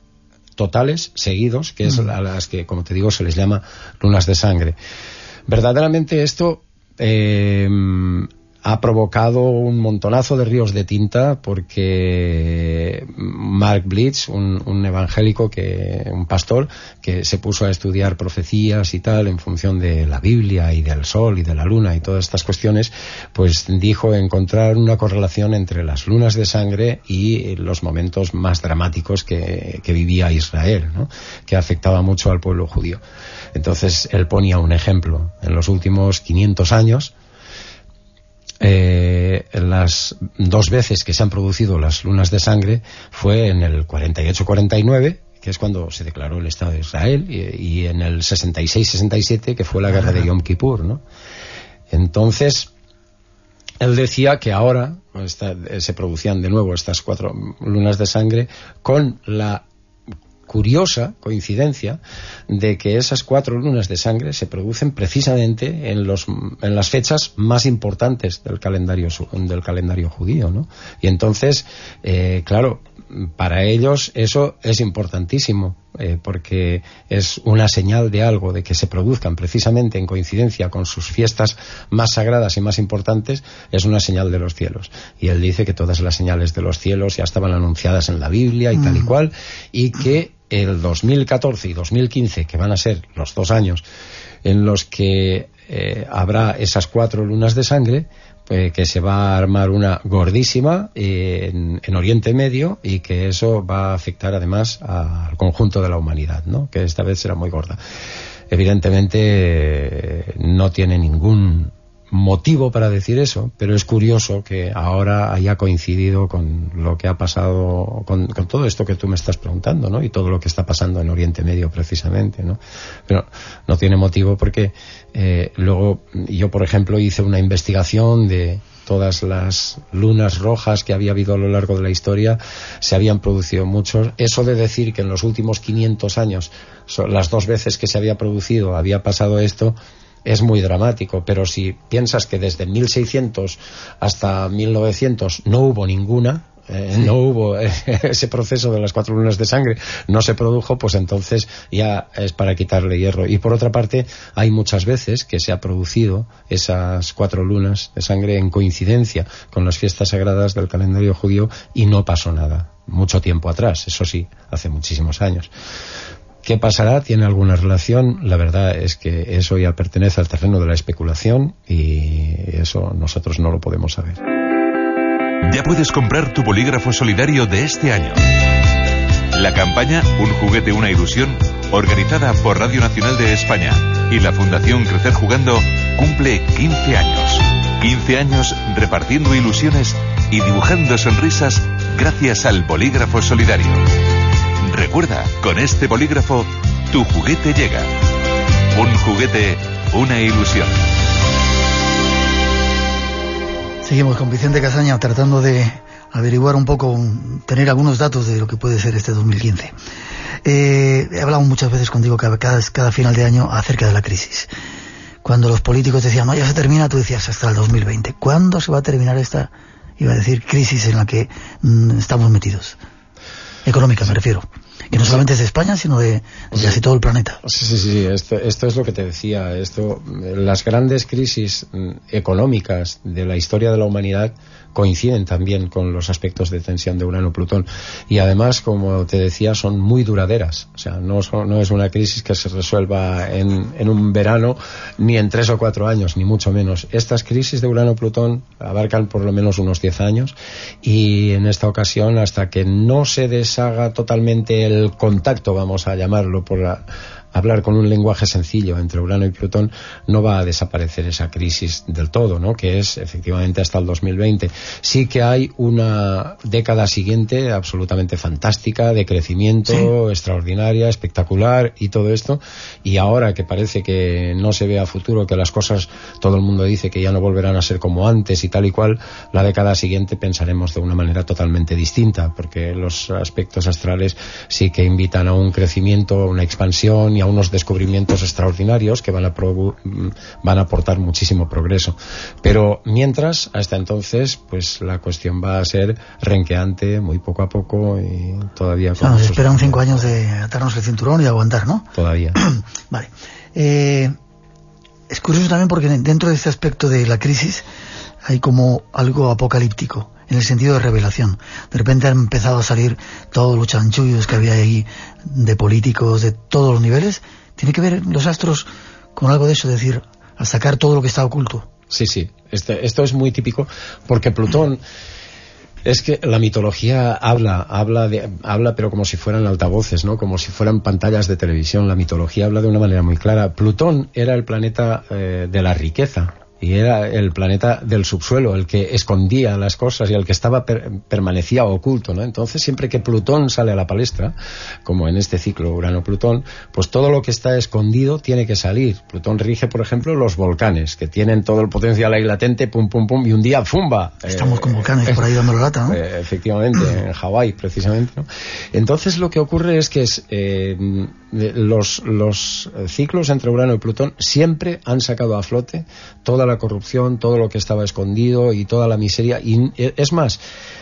totales seguidos, que es a las que, como te digo, se les llama lunas de sangre. Verdaderamente esto eh, ha provocado un montonazo de ríos de tinta porque Mark Blitz, un, evangélico, que, un pastor, que se puso a estudiar profecías y tal en función de la Biblia y del sol y de la luna y todas estas cuestiones, pues dijo encontrar una correlación entre las lunas de sangre y los momentos más dramáticos que, que vivía Israel, ¿no? que afectaba mucho al pueblo judío. Entonces él ponía un ejemplo. En los últimos 500 años, eh, las dos veces que se han producido las lunas de sangre fue en el 48-49 que es cuando se declaró el Estado de Israel, y, en el 66-67, que fue la guerra de Yom Kippur, ¿no? Entonces, él decía que ahora se producían de nuevo estas cuatro lunas de sangre con la curiosa coincidencia de que esas cuatro lunas de sangre se producen precisamente en, los, en las fechas más importantes del calendario, del calendario judío, ¿no? Y entonces, eh, claro, para ellos eso es importantísimo, eh, porque es una señal de algo, de que se produzcan precisamente en coincidencia con sus fiestas más sagradas y más importantes, es una señal de los cielos. Y él dice que todas las señales de los cielos ya estaban anunciadas en la Biblia y tal y mm. cual, y que el 2014 y 2015, que van a ser los dos años en los que eh, habrá esas cuatro lunas de sangre, eh, que se va a armar una gordísima en, Oriente Medio y que eso va a afectar además al conjunto de la humanidad, ¿no? que esta vez será muy gorda. Evidentemente eh, no tiene ningún motivo para decir eso, pero es curioso que ahora haya coincidido con lo que ha pasado, con, todo esto que tú me estás preguntando, ¿no? Y todo lo que está pasando en Oriente Medio precisamente, ¿no? Pero no tiene motivo porque eh, luego yo, por ejemplo, hice una investigación de todas las lunas rojas que había habido a lo largo de la historia, se habían producido muchos. Eso de decir que en los últimos 500 años, las dos veces que se había producido, había pasado esto, es muy dramático, pero si piensas que desde 1600 hasta 1900 no hubo ninguna, eh, no hubo ese proceso de las cuatro lunas de sangre, no se produjo, pues entonces ya es para quitarle hierro. Y por otra parte, hay muchas veces que se ha producido esas cuatro lunas de sangre en coincidencia con las fiestas sagradas del calendario judío y no pasó nada. Mucho tiempo atrás, eso sí, hace muchísimos años. ¿Qué pasará? ¿Tiene alguna relación? La verdad es que eso ya pertenece al terreno de la especulación y eso nosotros no lo podemos saber.
Ya puedes comprar tu bolígrafo solidario de este año. La campaña Un juguete, una ilusión, organizada por Radio Nacional de España y la Fundación Crecer Jugando, cumple 15 años. 15 años repartiendo ilusiones y dibujando sonrisas gracias al bolígrafo solidario. Recuerda, con este bolígrafo, tu juguete llega. Un juguete, una ilusión.
Seguimos con Vicente Casaña tratando de averiguar un poco, tener algunos datos de lo que puede ser este 2015. Eh, he hablado muchas veces contigo cada, final de año acerca de la crisis. Cuando los políticos decían, no, ya se termina, tú decías hasta el 2020. ¿Cuándo se va a terminar esta, iba a decir, crisis en la que mm, estamos metidos? Económica me refiero. Y no solamente es de España, sino de, casi todo el planeta.
Sí, sí, sí, esto, esto, es lo que te decía. Esto, las grandes crisis mm, económicas de la historia de la humanidad coinciden también con los aspectos de tensión de Urano-Plutón. Y además, como te decía, son muy duraderas. O sea, no, no es una crisis que se resuelva en, en, un verano, ni en tres o cuatro años, ni mucho menos. Estas crisis de Urano-Plutón abarcan por lo menos unos diez años y en esta ocasión, hasta que no se deshaga totalmente el contacto, vamos a llamarlo, por la hablar con un lenguaje sencillo entre Urano y Plutón, no va a desaparecer esa crisis del todo, ¿no? que es efectivamente hasta el 2020. Sí que hay una década siguiente absolutamente fantástica, de crecimiento, extraordinaria, espectacular y todo esto, y ahora que parece que no se ve a futuro, que las cosas, todo el mundo dice que ya no volverán a ser como antes y tal y cual, la década siguiente pensaremos de una manera totalmente distinta, porque los aspectos astrales sí que invitan a un crecimiento, a una expansión a unos descubrimientos extraordinarios que van a, van a aportar muchísimo progreso. Pero mientras, hasta entonces, pues la cuestión va a ser renqueante muy poco a poco y todavía...
nos esperan cinco años de atarnos el cinturón y aguantar, ¿no?
Todavía.
vale. Eh, es curioso también porque dentro de este aspecto de la crisis hay como algo apocalíptico en el sentido de revelación. De repente han empezado a salir todos los chanchullos que había ahí de políticos de todos los niveles. ¿Tiene que ver los astros con algo de eso? Es decir, a sacar todo lo que está oculto.
Sí, sí. Este, esto es muy típico porque Plutón... Es que la mitología habla, habla, de, habla, pero como si fueran altavoces, ¿no? Como si fueran pantallas de televisión. La mitología habla de una manera muy clara. Plutón era el planeta eh, de la riqueza, y era el planeta del subsuelo, el que escondía las cosas y el que estaba permanecía oculto, ¿no? Entonces, siempre que Plutón sale a la palestra, como en este ciclo Urano-Plutón, pues todo lo que está escondido tiene que salir. Plutón rige, por ejemplo, los volcanes, que tienen todo el potencial ahí latente, pum, pum, pum, y un día ¡fumba!
Estamos con volcanes por ahí dando la lata, ¿no?
Eh, efectivamente, en Hawái, precisamente, ¿no? Entonces, lo que ocurre es que es, eh, los, los ciclos entre Urano y Plutón siempre han sacado a flote toda la corrupción, todo lo que estaba escondido y toda la miseria. Y es más,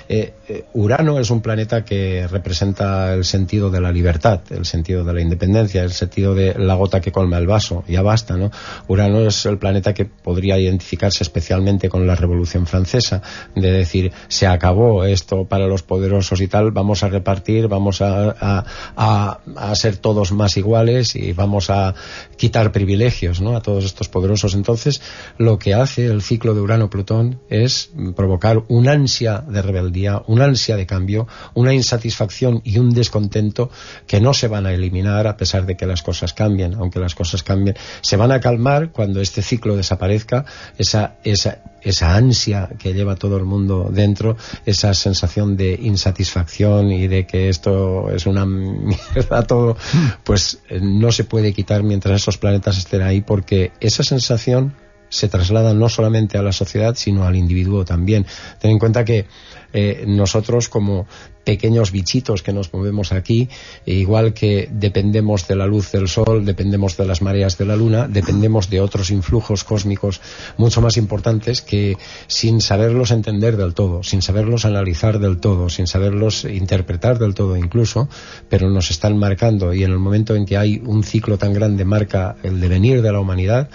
eh, eh, Urano es un planeta que representa el sentido de la libertad, el sentido de la independencia, el sentido de la gota que colma el vaso. Ya basta, ¿no? Urano es el planeta que podría identificarse especialmente con la Revolución Francesa, de decir, se acabó esto para los poderosos y tal, vamos a repartir, vamos a, a, ser todos más iguales y vamos a quitar privilegios, ¿no? A todos estos poderosos. Entonces, lo que hace el ciclo de Urano-Plutón es provocar un ansia de rebeldía una ansia de cambio, una insatisfacción y un descontento que no se van a eliminar a pesar de que las cosas cambien, aunque las cosas cambien. Se van a calmar cuando este ciclo desaparezca, esa, esa, esa ansia que lleva todo el mundo dentro, esa sensación de insatisfacción y de que esto es una mierda todo, pues eh, no se puede quitar mientras esos planetas estén ahí porque esa sensación se traslada no solamente a la sociedad, sino al individuo también. Ten en cuenta que eh, nosotros como pequeños bichitos que nos movemos aquí, e igual que dependemos de la luz del sol, dependemos de las mareas de la luna, dependemos de otros influjos cósmicos mucho más importantes que sin saberlos entender del todo, sin saberlos analizar del todo, sin saberlos interpretar del todo incluso, pero nos están marcando y en el momento en que hay un ciclo tan grande marca el devenir de la humanidad,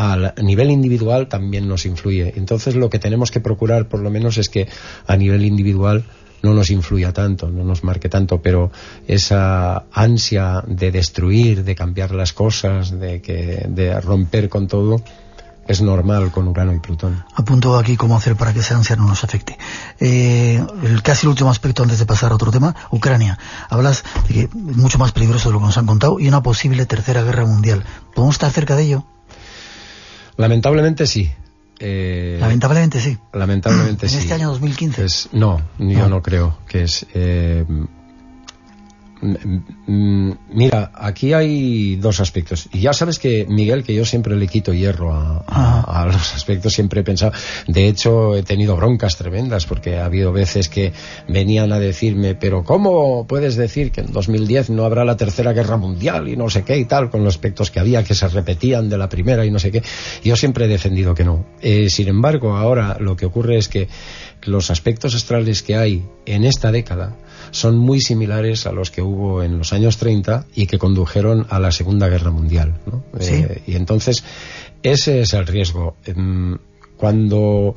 a nivel individual también nos influye. Entonces lo que tenemos que procurar por lo menos es que a nivel individual no nos influya tanto, no nos marque tanto, pero esa ansia de destruir, de cambiar las cosas, de, que, de romper con todo, es normal con Urano y Plutón.
Apunto aquí cómo hacer para que esa ansia no nos afecte. Eh, el, casi el último aspecto antes de pasar a otro tema, Ucrania. Hablas de que es mucho más peligroso de lo que nos han contado y una posible tercera guerra mundial. ¿Podemos estar cerca de ello?
Lamentablemente sí.
Eh, lamentablemente sí.
Lamentablemente sí.
¿En este año 2015?
no, yo no creo que es. Eh, Mira, aquí hay dos aspectos. Y ya sabes que, Miguel, que yo siempre le quito hierro a, los aspectos, siempre he pensado. De hecho, he tenido broncas tremendas porque ha habido veces que venían a decirme, pero ¿cómo puedes decir que en 2010 no habrá la tercera guerra mundial y no sé qué y tal, con los aspectos que había que se repetían de la primera y no sé qué? Yo siempre he defendido que no. Eh, sin embargo, ahora lo que ocurre es que los aspectos astrales que hay en esta década son muy similares a los que hubo en los años 30 y que condujeron a la Segunda Guerra Mundial. Eh, y entonces, ese es el riesgo. Em, cuando,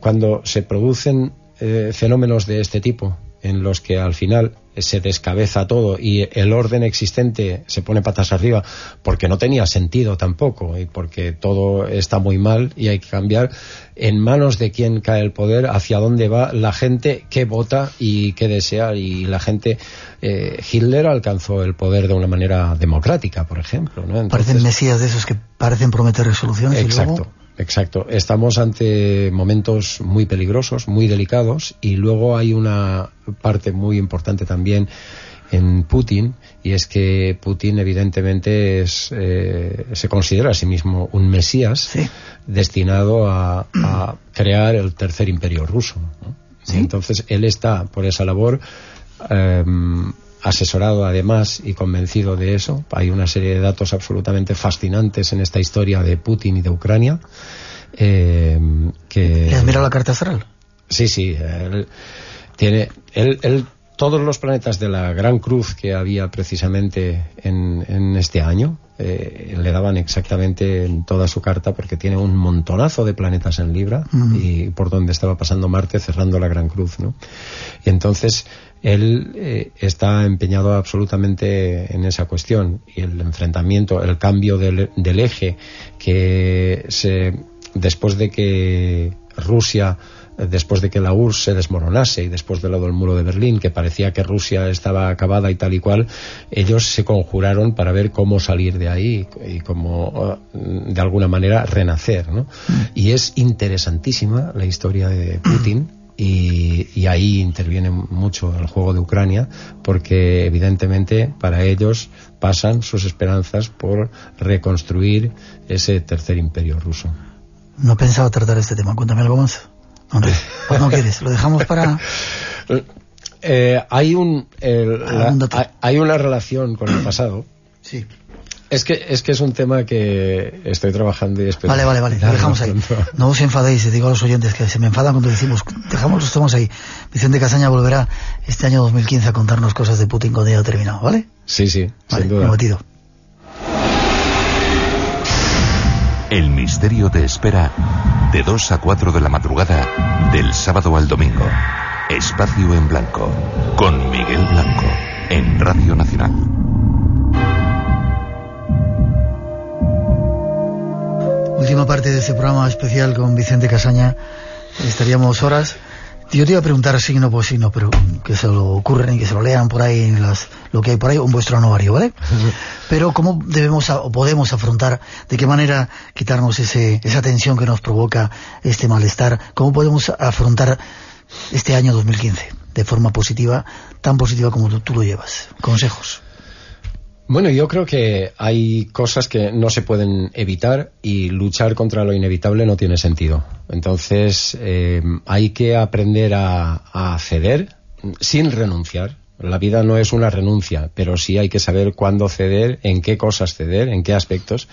cuando se producen eh, fenómenos de este tipo, en los que al final se descabeza todo y el orden existente se pone patas arriba porque no tenía sentido tampoco y porque todo está muy mal y hay que cambiar en manos de quién cae el poder, hacia dónde va la gente, qué vota y qué desea y la gente eh, Hitler alcanzó el poder de una manera democrática, por ejemplo. ¿no?
parecen mesías de esos que parecen prometer resoluciones.
Exacto. Exacto. Estamos ante momentos muy peligrosos, muy delicados, y luego hay una parte muy importante también en Putin, y es que Putin evidentemente es, eh, se considera a sí mismo un mesías destinado a, crear el tercer imperio ruso. entonces él está por esa labor em, asesorado además y convencido de eso. Hay una serie de datos absolutamente fascinantes en esta historia de Putin y de Ucrania. Eh, que...
¿Le has mirado la carta astral?
Sí, sí. Él tiene, él, todos los planetas de la Gran Cruz que había precisamente en, este año eh, le daban exactamente en toda su carta porque tiene un montonazo de planetas en Libra y por donde estaba pasando Marte cerrando la Gran Cruz, ¿no? Y entonces él eh, está empeñado absolutamente en esa cuestión y el enfrentamiento, el cambio del, eje que se después de que Rusia después de que la URSS se desmoronase y después del lado del muro de Berlín, que parecía que Rusia estaba acabada y tal y cual, ellos se conjuraron para ver cómo salir de ahí y cómo, uh, de alguna manera, renacer. ¿no? Mm. Y es interesantísima la historia de Putin. Y, y, ahí interviene mucho el juego de Ucrania porque evidentemente para ellos pasan sus esperanzas por reconstruir ese tercer imperio ruso.
No pensaba tratar este tema, cuéntame algo más. Pues no quieres, lo dejamos para...
Eh, hay un hay una relación con el pasado.
Sí.
Es que, es que es un tema que estoy trabajando y espero.
Vale, vale, vale, lo dejamos ahí. No os enfadéis, digo a los oyentes que se me enfadan cuando decimos, dejamos los temas ahí. Vicente Casaña volverá este año 2015 a contarnos cosas de Putin cuando haya terminado, ¿vale?
Sí, sí,
vale, sin duda. Prometido.
El misterio te espera de 2 a 4 de la madrugada del sábado al domingo. Espacio en Blanco, con Miguel Blanco, en Radio Nacional.
Última parte de este programa especial con Vicente Casaña. Estaríamos horas. Yo te iba a preguntar signo por signo, pero que se lo ocurren y que se lo lean por ahí, en las, lo que hay por ahí, en vuestro anuario, ¿vale? Pero ¿cómo debemos o podemos afrontar, de qué manera quitarnos ese, esa tensión que nos provoca este malestar? ¿Cómo podemos afrontar este año 2015 de forma positiva, tan positiva como tú, tú lo llevas? Consejos.
Bueno, yo creo que hay cosas que no se pueden evitar y luchar contra lo inevitable no tiene sentido. Entonces, eh, hay que aprender a, a ceder sin renunciar la vida no es una renuncia, pero sí hay que saber cuándo ceder, en qué cosas ceder, en qué aspectos,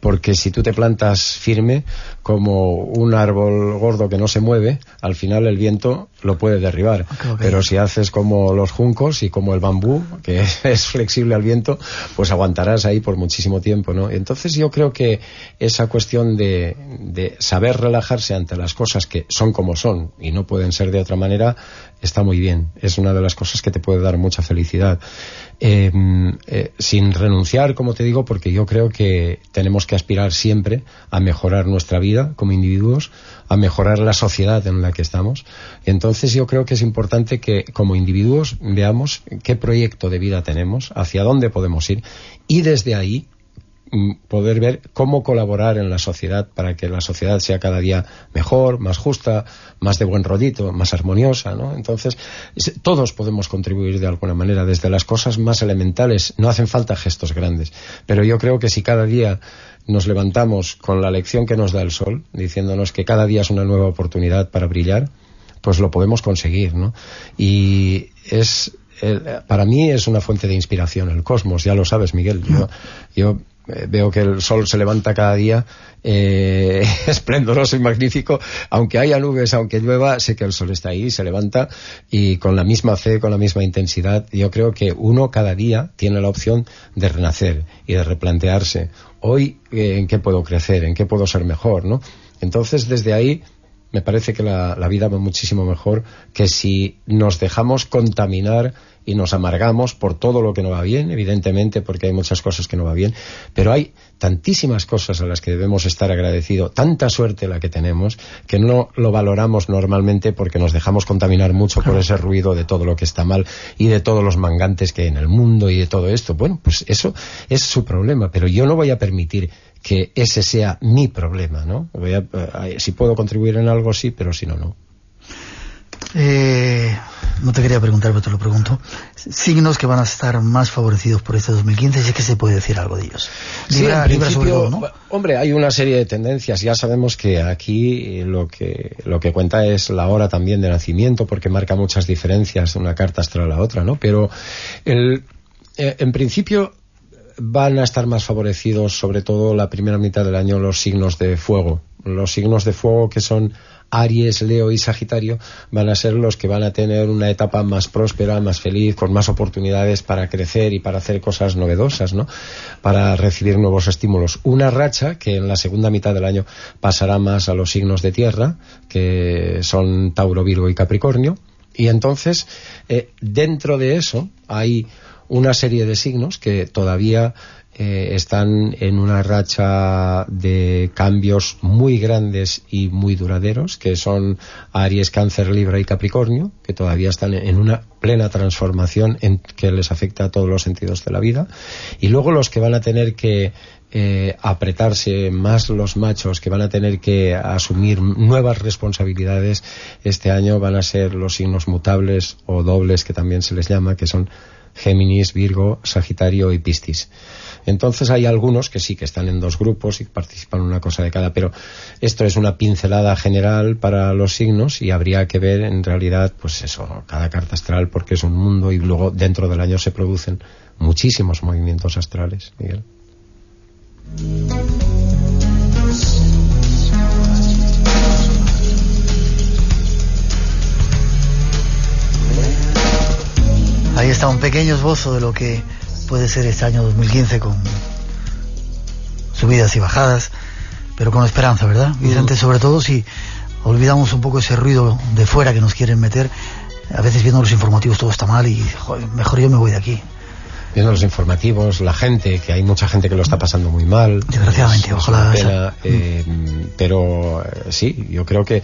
porque si tú te plantas firme como un árbol gordo que no se mueve, al final el viento lo puede derribar. Pero si haces como los juncos y como el bambú, que es flexible al viento, pues aguantarás ahí por muchísimo tiempo, ¿no? Entonces yo creo que esa cuestión de, de saber relajarse ante las cosas que son como son y no pueden ser de otra manera, está muy bien. Es una de las cosas que te puede dar mucha felicidad. Em, eh, sin renunciar, como te digo, porque yo creo que tenemos que aspirar siempre a mejorar nuestra vida como individuos, a mejorar la sociedad en la que estamos. Entonces yo creo que es importante que como individuos veamos qué proyecto de vida tenemos, hacia dónde podemos ir y desde ahí poder ver cómo colaborar en la sociedad para que la sociedad sea cada día mejor, más justa, más de buen rollito, más armoniosa, ¿no? Entonces, todos podemos contribuir de alguna manera, desde las cosas más elementales, no hacen falta gestos grandes, pero yo creo que si cada día nos levantamos con la lección que nos da el sol, diciéndonos que cada día es una nueva oportunidad para brillar, pues lo podemos conseguir, ¿no? Y es para mí es una fuente de inspiración el cosmos, ya lo sabes, Miguel. Yo, eh, veo que el sol se levanta cada día eh, esplendoroso y magnífico. Aunque haya nubes, aunque llueva sé que el sol está ahí, se levanta y con la misma fe, con la misma intensidad yo creo que uno cada día tiene la opción de renacer y de replantearse hoy eh, en qué puedo crecer, en qué puedo ser mejor ¿no? entonces desde ahí me parece que la vida va muchísimo mejor que si nos dejamos contaminar y nos amargamos por todo lo que no va bien, evidentemente, porque hay muchas cosas que no va bien, pero hay tantísimas cosas a las que debemos estar agradecidos, tanta suerte la que tenemos, que no lo valoramos normalmente porque nos dejamos contaminar mucho por ese ruido de todo lo que está mal y de todos los mangantes que hay en el mundo y de todo esto. Bueno, pues eso es su problema, pero yo no voy a permitir que ese sea mi problema, ¿no? Eh, si puedo contribuir en algo, sí, pero si no, no.
Eh, no te quería preguntar, pero te lo pregunto. Signos que van a estar más favorecidos por este 2015, si es que se puede decir algo de ellos.
Libra, sobre todo, ¿no? Hombre, hay una serie de tendencias. Ya sabemos que aquí lo que, lo que cuenta es la hora también de nacimiento, porque marca muchas diferencias de una carta astral a la otra, ¿no? Pero el, eh, en principio van a estar más favorecidos, sobre todo la primera mitad del año, los signos de fuego. Los signos de fuego que son Aries, Leo y Sagitario van a ser los que van a tener una etapa más próspera, más feliz, con más oportunidades para crecer y para hacer cosas novedosas, ¿no? Para recibir nuevos estímulos. Una racha que en la segunda mitad del año pasará más a los signos de tierra, que son Tauro, Virgo y Capricornio. Y entonces, eh, dentro de eso, hay una serie de signos que todavía eh, están en una racha de cambios muy grandes y muy duraderos, que son Aries, Cáncer, Libra y Capricornio, que todavía están en una plena transformación en que les afecta a todos los sentidos de la vida. Y luego los que van a tener que eh, apretarse más los machos, que van a tener que asumir nuevas responsabilidades este año, van a ser los signos mutables o dobles, que también se les llama, que son Géminis, Virgo, Sagitario y Piscis. Entonces hay algunos que sí que están en dos grupos y participan una cosa de cada, pero esto es una pincelada general para los signos y habría que ver en realidad, pues eso, cada carta astral porque es un mundo y luego dentro del año se producen muchísimos movimientos astrales, Miguel.
Ahí está un pequeño esbozo de lo que puede ser este año 2015 con subidas y bajadas, pero con esperanza, ¿verdad? Vicente, sobre todo si olvidamos un poco ese ruido de fuera que nos quieren meter, a veces viendo los informativos todo está mal y mejor yo me voy de aquí.
Viendo los informativos, la gente, que hay mucha gente que lo está pasando muy mal.
Desgraciadamente, ojalá.
Eh, pero eh, sí, yo creo que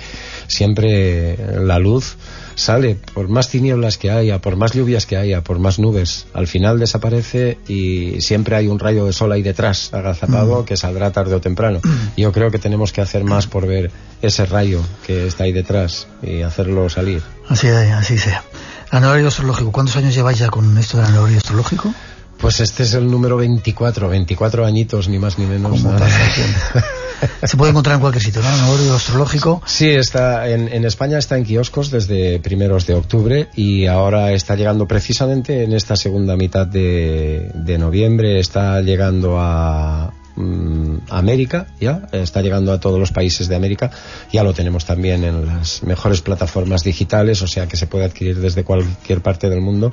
siempre la luz sale, por más tinieblas que haya, por más lluvias que haya, por más nubes, al final desaparece y siempre hay un rayo de sol ahí detrás, agazapado, mm. que saldrá tarde o temprano. Mm. Yo creo que tenemos que hacer más por ver ese rayo que está ahí detrás y hacerlo salir.
Así, así sea. Anuario astrológico, ¿cuántos años lleváis ya con esto del anuario astrológico?
Pues este es el número 24, 24 añitos, ni más ni menos.
Se puede encontrar en cualquier sitio, ¿no? Anuario astrológico.
Sí, está en, España está en kioscos desde primeros de octubre y ahora está llegando precisamente en esta segunda mitad de, noviembre, está llegando a, mm, América, ya, está llegando a todos los países de América, ya lo tenemos también en las mejores plataformas digitales, o sea que se puede adquirir desde cualquier parte del mundo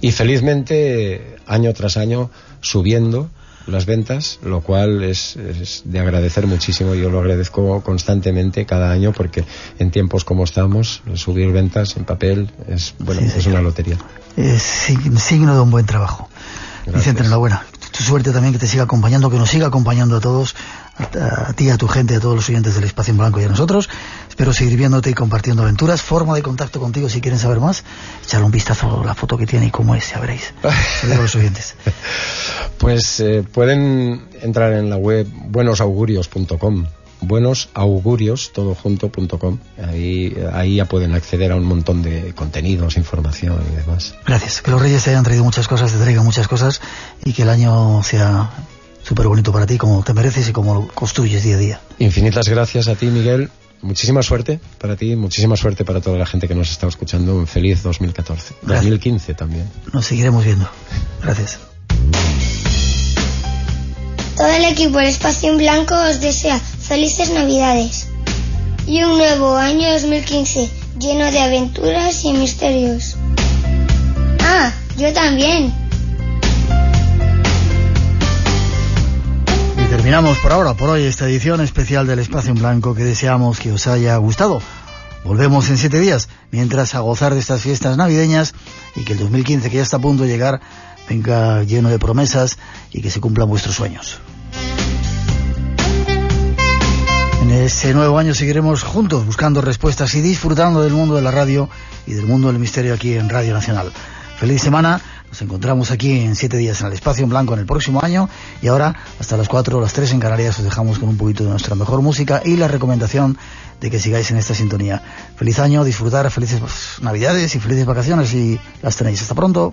y felizmente año tras año subiendo las ventas, lo cual es, de agradecer muchísimo. Yo lo agradezco constantemente cada año porque en tiempos como estamos, subir ventas en papel es, bueno, es una lotería.
Es signo de un buen trabajo. Vicente, enhorabuena. Suerte también que te siga acompañando, que nos siga acompañando a todos a, ti, a tu gente, a todos los oyentes del Espacio en Blanco y a nosotros. Espero seguir viéndote y compartiendo aventuras. Forma de contacto contigo si quieren saber más. Echar un vistazo a la foto que tiene y cómo es, ya veréis. los oyentes.
Pues eh, pueden entrar en la web buenosaugurios.com buenosaugurios, todo Ahí, ahí ya pueden acceder a un montón de contenidos, información y demás.
Gracias. Que los reyes te hayan traído muchas cosas, te traigan muchas cosas y que el año sea súper bonito para ti, como te mereces y como lo construyes día a día.
Infinitas gracias a ti, Miguel. Muchísima suerte para ti, muchísima suerte para toda la gente que nos está escuchando. Un feliz 2014. 2015 también.
Nos seguiremos viendo. Gracias.
Todo el equipo del Espacio en Blanco os desea felices Navidades y un nuevo año 2015 lleno de aventuras y misterios. Ah, yo también.
terminamos por ahora, por hoy, esta edición especial del Espacio en Blanco que deseamos que os haya gustado. Volvemos en siete días, mientras a gozar de estas fiestas navideñas y que el 2015, que ya está a punto de llegar, venga lleno de promesas y que se cumplan vuestros sueños. En ese nuevo año seguiremos juntos buscando respuestas y disfrutando del mundo de la radio y del mundo del misterio aquí en Radio Nacional. Feliz semana nos encontramos aquí en siete días en el espacio en blanco en el próximo año y ahora hasta las cuatro o las tres en Canarias os dejamos con un poquito de nuestra mejor música y la recomendación de que sigáis en esta sintonía. Feliz año, disfrutar, felices navidades y felices vacaciones y las tenéis. Hasta pronto.